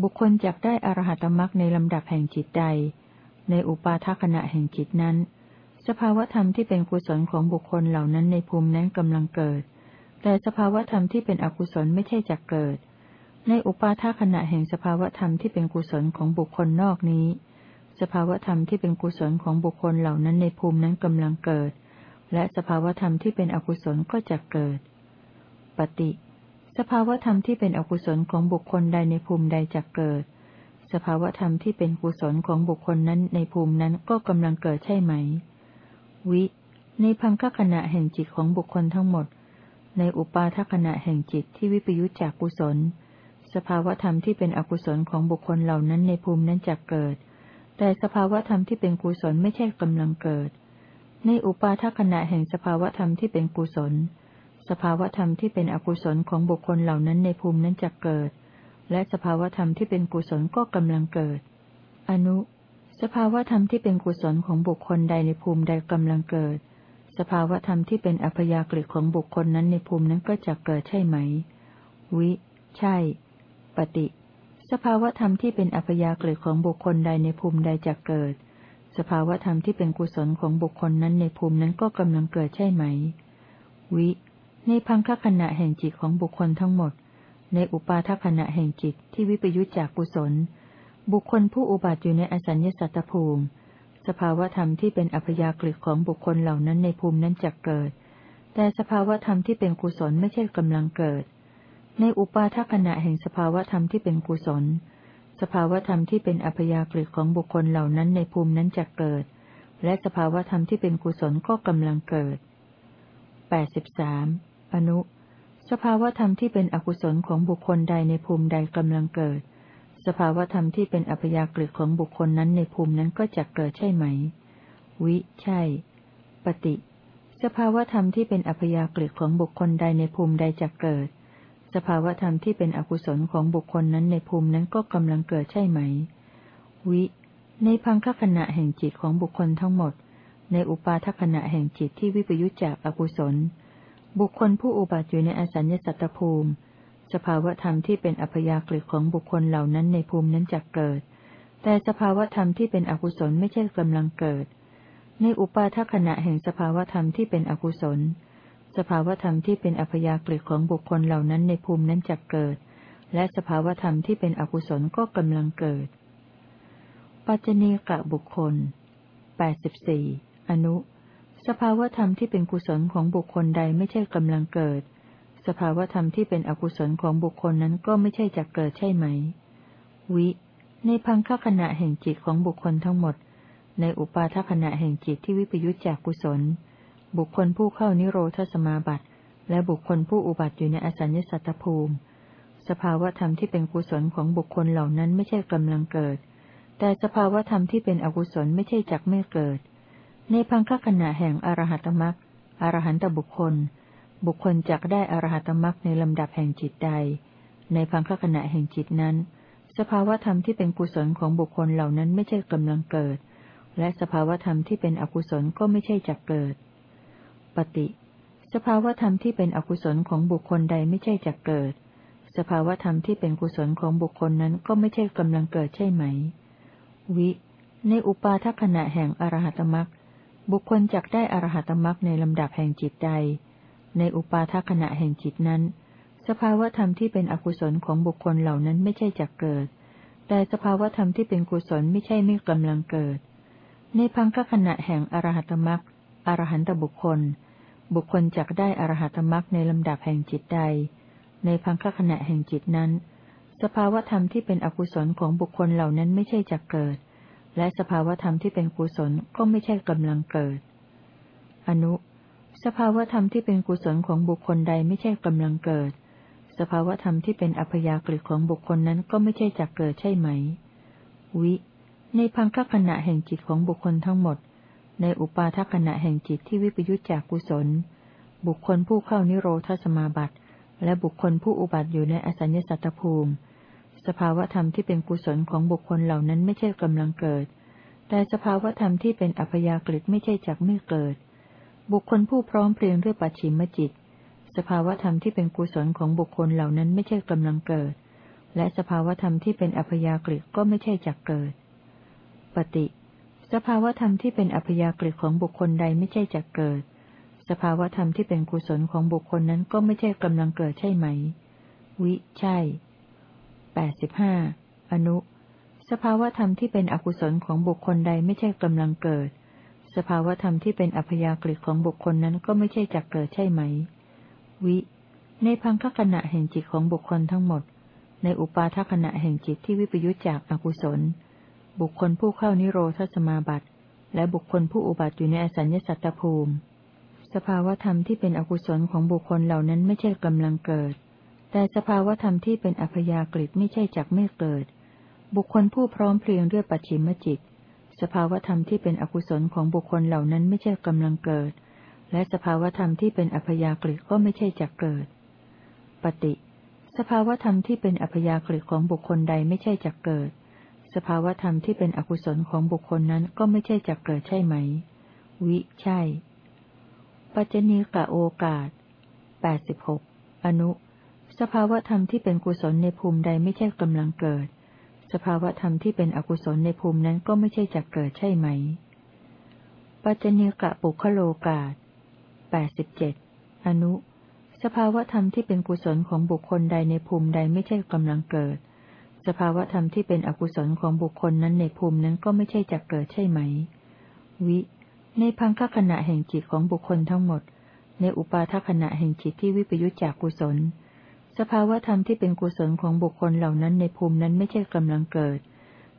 บุคคลจักได้อรหัตมรักในลำดับแห่งจิตใด ในอุปาทขณะแห่งจิตนั้น สภาวธรรมที่เป็นกุศลของบุคคลเหล่านั้นในภูมินั้นกำลังเกิด แต่สภาวธรรมที่เป็นอกุศลไม่ใช่จักเกิด ในอุปาทขณะแห่งสภาวธรรมที่เป็นกุศลของบุคคลนอกนี้ สภาวธรรมที่เป็นกุศลของบุคคลเหล่านั้นในภูมินั้นกำลังเกิด และสภาวธรรมที่เป็นอกุศลก็จะเกิด ปฏิ สภาวธรรมที่เป็นอกุศลของบุคคลใดในภูมิใดจะเกิด สภาวธรรมที่เป็นกุศลของบุคคลนั้นในภูมินั้นก็กำลังเกิดใช่ไหม วิ ในพังคขณะแห่งจิตของบุคคลทั้งหมด ในอุปาทขณะแห่งจิตที่วิปยุจจากกุศล สภาวธรรมที่เป็นอกุศลของบุคคลเหล่านั้นในภูมินั้นจะเกิด แต่สภาวธรรมที่เป็นกุศลไม่ใช่กำลังเกิด ในอุปาทขณะแห่งสภาวธรรมที่เป็นกุศล สภาวธรรมที่เป็นอกุศลของบุคคลเหล่านั้นในภูมินั้นจะเกิด และสภาวธรรมที่เป็นกุศลก็กำลังเกิด อนุ สภาวธรรมที่เป็นกุศลของบุคคลใดในภูมิใดกำลังเกิด สภาวธรรมที่เป็นอัพยากฤิของบุคคลนั้นในภูมินั้นก็จะเกิดใช่ไหม วิ ใช่ ปฏิ สภาวธรรมที่เป็นอัพยากฤิของบุคคลใดในภูมิใดจะเกิด สภาวธรรมที่เป็นกุศลของบุคคลนั้นในภูมินั้นก็กำลังเกิดใช่ไหม วิ ในพังคขณะแห่งจิตของบุคคลทั้งหมด ในอุปาทขณะแห่งจิตที่วิปยุจจากกุศล บุคคลผู้อุบัติอยู่ในอสัญญสัตตภูมิ สภาวธรรมที่เป็นอัพยากฤิของบุคคลเหล่านั้นในภูมินั้นจะเกิด แต่สภาวธรรมที่เป็นกุศลไม่ใช่กำลังเกิด ในอุปาทขณะแห่งสภาวธรรมที่เป็นกุศล สภาวธรรมที่เป็นอัพยากฤิของบุคคลเหล่านั้นในภูมินั้นจะเกิด และสภาวธรรมที่เป็นกุศลก็กำลังเกิดแปดสิบสามอนุ สภาวธรรมที่เป็นอกุศลของบุคคลใดในภูมิใดกำลังเกิด สภาวธรรมที่เป็นอัพยากฤิของบุคคลนั้นในภูมินั้นก็จะเกิดใช่ไหม วิ ใช่ ปฏิ สภาวธรรมที่เป็นอัพยากฤิของบุคคลใดในภูมิใดจะเกิด สภาวธรรมที่เป็นอกุศลของบุคคลนั้นในภูมินั้นก็กำลังเกิดใช่ไหม วิ ในพังคขณะแห่งจิตของบุคคลทั้งหมด ในอุปาทขณะแห่งจิตที่วิปยุจจากอกุศล บุคคลผู้อุบัติอยู่ในอสัญญสัตตภูมิ สภาวธรรมที่เป็นอัพยากฤิของบุคคลเหล่านั้นในภูมินั้นจะเกิด แต่สภาวธรรมที่เป็นอกุศลไม่ใช่กำลังเกิด ในอุปาทขณะแห่งสภาวธรรมที่เป็นอกุศล สภาวธรรมที่เป็นอัพยากฤิของบุคคลเหล่านั้นในภูมินั้นจะเกิด และสภาวธรรมที่เป็นอกุศลก็กำลังเกิด ปัจจเนกะบุคคลแปดสิบสี่อนุสสภาวธรรมที่เป็นกุศลของบุคคลใดไม่ใช่กำลังเกิด สภาวธรรมที่เป็นอกุศลของบุคคลนั้นก็ไม่ใช่จะเกิดใช่ไหม วิ ในพังคขณะแห่งจิตของบุคคลทั้งหมด ในอุปาทขณะแห่งจิตที่วิปยุจจากกุศล บุคคลผู้เข้านิโรธสมาบัติ และบุคคลผู้อุบัติอยู่ในอสัญญสัตตภูมิ สภาวธรรมที่เป็นกุศลของบุคคลเหล่านั้นไม่ใช่กำลังเกิด แต่สภาวธรรมที่เป็นอกุศลไม่ใช่จักไม่เกิด ในพังคขณะแห่งอรหัตมรักอรหันตบุคคล บุคคลจักได้อรหัตมรักในลำดับแห่งจิตใด ในพังคขณะแห่งจิตนั้น สภาวธรรมที่เป็นกุศลของบุคคลเหล่านั้นไม่ใช่กำลังเกิด และสภาวธรรมที่เป็นอกุศลก็ไม่ใช่จักเกิด ปฏิสภาวธรรมที่เป็นอกุศลของบุคคลใดไม่ใช่จักเกิด สภาวธรรมที่เป็นกุศลของบุคคลนั้นก็ไม่ใช่กำลังเกิดใช่ไหม วิ ในอุปาทขณะแห่งอรหัตมรักบุคคลจักได้อรหัตมรักในลำดับแห่งจิตใด ในอุปาทขณะแห่งจิตนั้น สภาวธรรมที่เป็นอกุศลของบุคคลเหล่านั้นไม่ใช่จักเกิด แต่สภาวธรรมที่เป็นกุศลไม่ใช่ไม่กำลังเกิด ในพังคขณะแห่งอรหัตมรักอรหันตบุคคล บุคคลจักได้อรหัตมรักในลำดับแห่งจิตใด ในพังคขณะแห่งจิตนั้น สภาวธรรมที่เป็นอกุศลของบุคคลเหล่านั้นไม่ใช่จักเกิด และสภาวธรรมที่เป็นกุศลก็ไม่ใช่กำลังเกิด อนุ สภาวธรรมที่เป็นกุศลของบุคคลใดไม่ใช่กำลังเกิด สภาวธรรมที่เป็นอัพยากฤิของบุคคลนั้นก็ไม่ใช่จักเกิดใช่ไหม วิ ในพังคขณะแห่งจิตของบุคคลทั้งหมด ในอุปาทขณะแห่งจิตที่วิปยุจจากกุศล บุคคลผู้เข้านิโรธสมาบัติ และบุคคลผู้อุบัติอยู่ในอสัญญสัตตภูมิ สภาวธรรมที่เป็นกุศลของบุคคลเหล่านั้นไม่ใช่กำลังเกิด แต่สภาวธรรมที่เป็นอัพยากฤิไม่ใช่จักไม่เกิด บุคคลผู้พร้อมเพรียงด้วยปัจฉิมจิต สภาวธรรมที่เป็นกุศลของบุคคลเหล่านั้นไม่ใช่กำลังเกิด และสภาวธรรมที่เป็นอัพยากฤิก็ไม่ใช่จักเกิด ปฏิ สภาวธรรมที่เป็นอัพยากฤิของบุคคลใดไม่ใช่จักเกิด สภาวธรรมที่เป็นกุศลของบุคคลนั้นก็ไม่ใช่กำลังเกิดใช่ไหม วิ ใช่แปดสิบห้าอนุ สภาวธรรมที่เป็นอกุศลของบุคคลใดไม่ใช่กำลังเกิด สภาวธรรมที่เป็นอัพยากฤิของบุคคลนั้นก็ไม่ใช่จักเกิดใช่ไหม วิ ในพังคขณะแห่งจิตของบุคคลทั้งหมด ในอุปาทขณะแห่งจิตที่วิปยุจจากอกุศล บุคคลผู้เข้านิโรธสมาบัติ และบุคคลผู้อุบัติอยู่ในอสัญญสัตตภูมิ สภาวธรรมที่เป็นอกุศลของบุคคลเหล่านั้นไม่ใช่กำลังเกิด แต่สภาวธรรมที่เป็นอัพยากฤิไม่ใช่จักไม่เกิด บุคคลผู้พร้อมเพรียงด้วยปัจฉิมจิต สภาวธรรมที่เป็นอกุศลของบุคคลเหล่านั้นไม่ใช่กำลังเกิด และสภาวธรรมที่เป็นอัพยากฤิก็ไม่ใช่จักเกิด ปฏิ สภาวธรรมที่เป็นอัพยากฤิของบุคคลใดไม่ใช่จักเกิด สภาวธรรมที่เป็นอกุศลของบุคคลนั้นก็ไม่ใช่จักเกิดใช่ไหม วิ ใช่ ปัจจณีกะโอกาสแปดสิบหกอนุ สภาวธรรมที่เป็นกุศลในภูมิใดไม่ใช่กำลังเกิด สภาวธรรมที่เป็นอกุศลในภูมินั้นก็ไม่ใช่จักเกิดใช่ไหม ปัจจเนกะปุคโลกาตแปดสิบเจ็ดอนุ สภาวธรรมที่เป็นกุศลของบุคคลใดในภูมิใดไม่ใช่กำลังเกิด สภาวธรรมที่เป็นอกุศลของบุคคลนั้นในภูมินั้นก็ไม่ใช่จักเกิดใช่ไหม วิ ในพังคขณะแห่งจิตของบุคคลทั้งหมด ในอุปาทขณะแห่งจิตที่วิปยุจจากกุศล สภาวธรรมที่เป็นกุศลของบุคคลเหล่านั้นในภูมินั้นไม่ใช่กำลังเกิด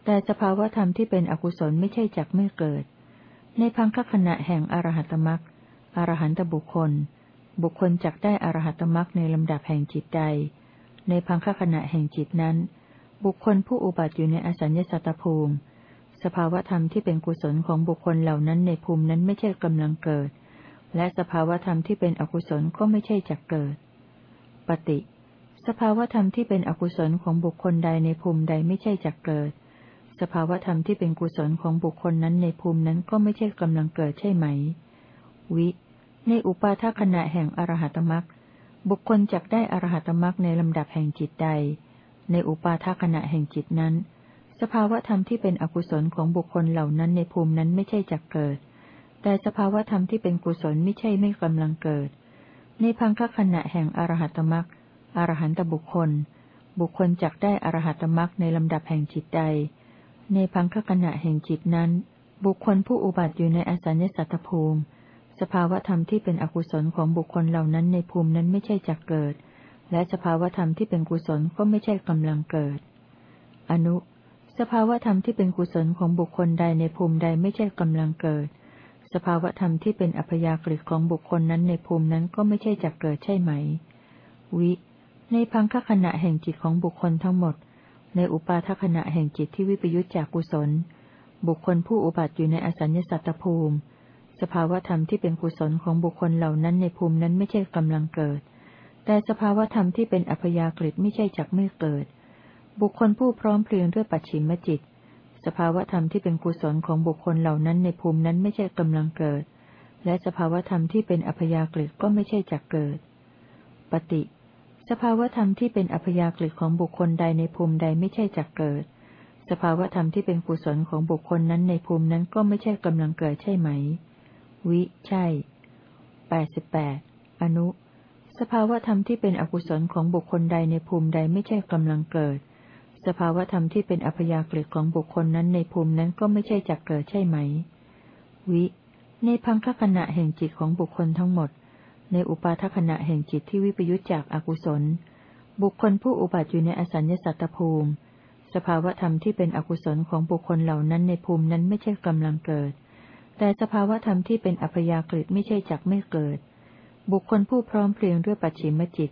แต่สภาวธรรมที่เป็นอกุศลไม่ใช่จักไม่เกิด ในพังคขณะแห่งอรหัตมรักอรหันตบุคคล บุคคลจักได้อรหัตมรักในลำดับแห่งจิตใด ในพังคขณะแห่งจิตนั้น บุคคลผู้อุบัติอยู่ในอสัญญสัตตภูมิ สภาวธรรมที่เป็นกุศลของบุคคลเหล่านั้นในภูมินั้นไม่ใช่กำลังเกิด และสภาวธรรมที่เป็นอกุศลก็ไม่ใช่จักเกิด ปฏิ สภาวธรรมที่เป็นอกุศลของบุคคลใดในภูมิใดไม่ใช่จักเกิด สภาวธรรมที่เป็นกุศลของบุคคลนั้นในภูมินั้นก็ไม่ใช่กำลังเกิดใช่ไหม วิ ในอุปาทขณะแห่งอรหัตมรักบุคคลจักได้อรหัตมรักในลำดับแห่งจิตใด ในอุปาทขณะแห่งจิตนั้น สภาวธรรมที่เป็นอกุศลของบุคคลเหล่านั้นในภูมินั้นไม่ใช่จักเกิด แต่สภาวธรรมที่เป็นกุศลไม่ใช่ไม่กำลังเกิด ในพังคขณะแห่งอรหัตมรักอรหันตบุคคล บุคคลจักได้อรหัตมรักในลำดับแห่งจิตใด ในพังคขณะแห่งจิตนั้น บุคคลผู้อุบัติอยู่ในอสัญญสัตตภูมิ สภาวธรรมที่เป็นอกุศลของบุคคลเหล่านั้นในภูมินั้นไม่ใช่จักเกิด และสภาวธรรมที่เป็นกุศลก็ไม่ใช่กำลังเกิด อนุ สภาวธรรมที่เป็นกุศลของบุคคลใดในภูมิใดไม่ใช่กำลังเกิด สภาวธรรมที่เป็นอัพยากฤิของบุคคลนั้นในภูมินั้นก็ไม่ใช่จักเกิดใช่ไหม วิ ในพังคขณะแห่งจิตของบุคคลทั้งหมด ในอุปาทขณะแห่งจิตที่วิปยุจจากกุศล บุคคลผู้อุบัติอยู่ในอสัญญสัตตภูมิ สภาวธรรมที่เป็นกุศลของบุคคลเหล่านั้นในภูมินั้นไม่ใช่กำลังเกิด แต่สภาวธรรมที่เป็นอัพยากฤิไม่ใช่จักไม่เกิด บุคคลผู้พร้อมเพรียงด้วยปัจฉิมจิต สภาวธรรมที่เป็นกุศลของบุคคลเหล่านั้นในภูมินั้นไม่ใช่กำลังเกิด และสภาวธรรมที่เป็นอัพยากฤิก็ไม่ใช่จักเกิด ปฏิ สภาวธรรมที่เป็นอัพยากฤิของบุคคลใดในภูมิใดไม่ใช่จักเกิด สภาวธรรมที่เป็นกุศลของบุคคลนั้นในภูมินั้นก็ไม่ใช่กำลังเกิดใช่ไหม วิ ใช่แปดสิบแปดอนุ สภาวธรรมที่เป็นอกุศลของบุคคลใดในภูมิใดไม่ใช่กำลังเกิด สภาวธรรมที่เป็นอัพยากฤิของบุคคลนั้นในภูมินั้นก็ไม่ใช่จักเกิดใช่ไหม วิ ในพังคขณะแห่งจิตของบุคคลทั้งหมด ในอุปาทขณะแห่งจิตที่วิปยุจจากอากุศล บุคคลผู้อุบัติอยู่ในอสัญญสัตตภูมิ สภาวธรรมที่เป็นอกุศลของบุคคลเหล่านั้นในภูมินั้นไม่ใช่กำลังเกิด แต่สภาวธรรมที่เป็นอัพยากฤิไม่ใช่จักไม่เกิด บุคคลผู้พร้อมเพรียงด้วยปัจฉิมจิต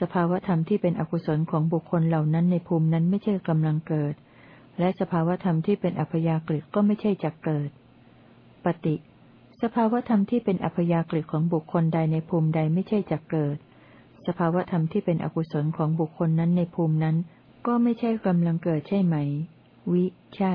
สภาวธรรมที่เป็นอกุศลของบุคคลเหล่านั้นในภูมินั้นไม่ใช่กำลังเกิด และสภาวธรรมที่เป็นอัพยากฤิก็ไม่ใช่จักเกิด ปฏิ สภาวธรรมที่เป็นอัพยากฤิของบุคคลใดในภูมิใดไม่ใช่จักเกิด สภาวธรรมที่เป็นอกุศลของบุคคลนั้นในภูมินั้น ก็ไม่ใช่กำลังเกิดใช่ไหม วิ ใช่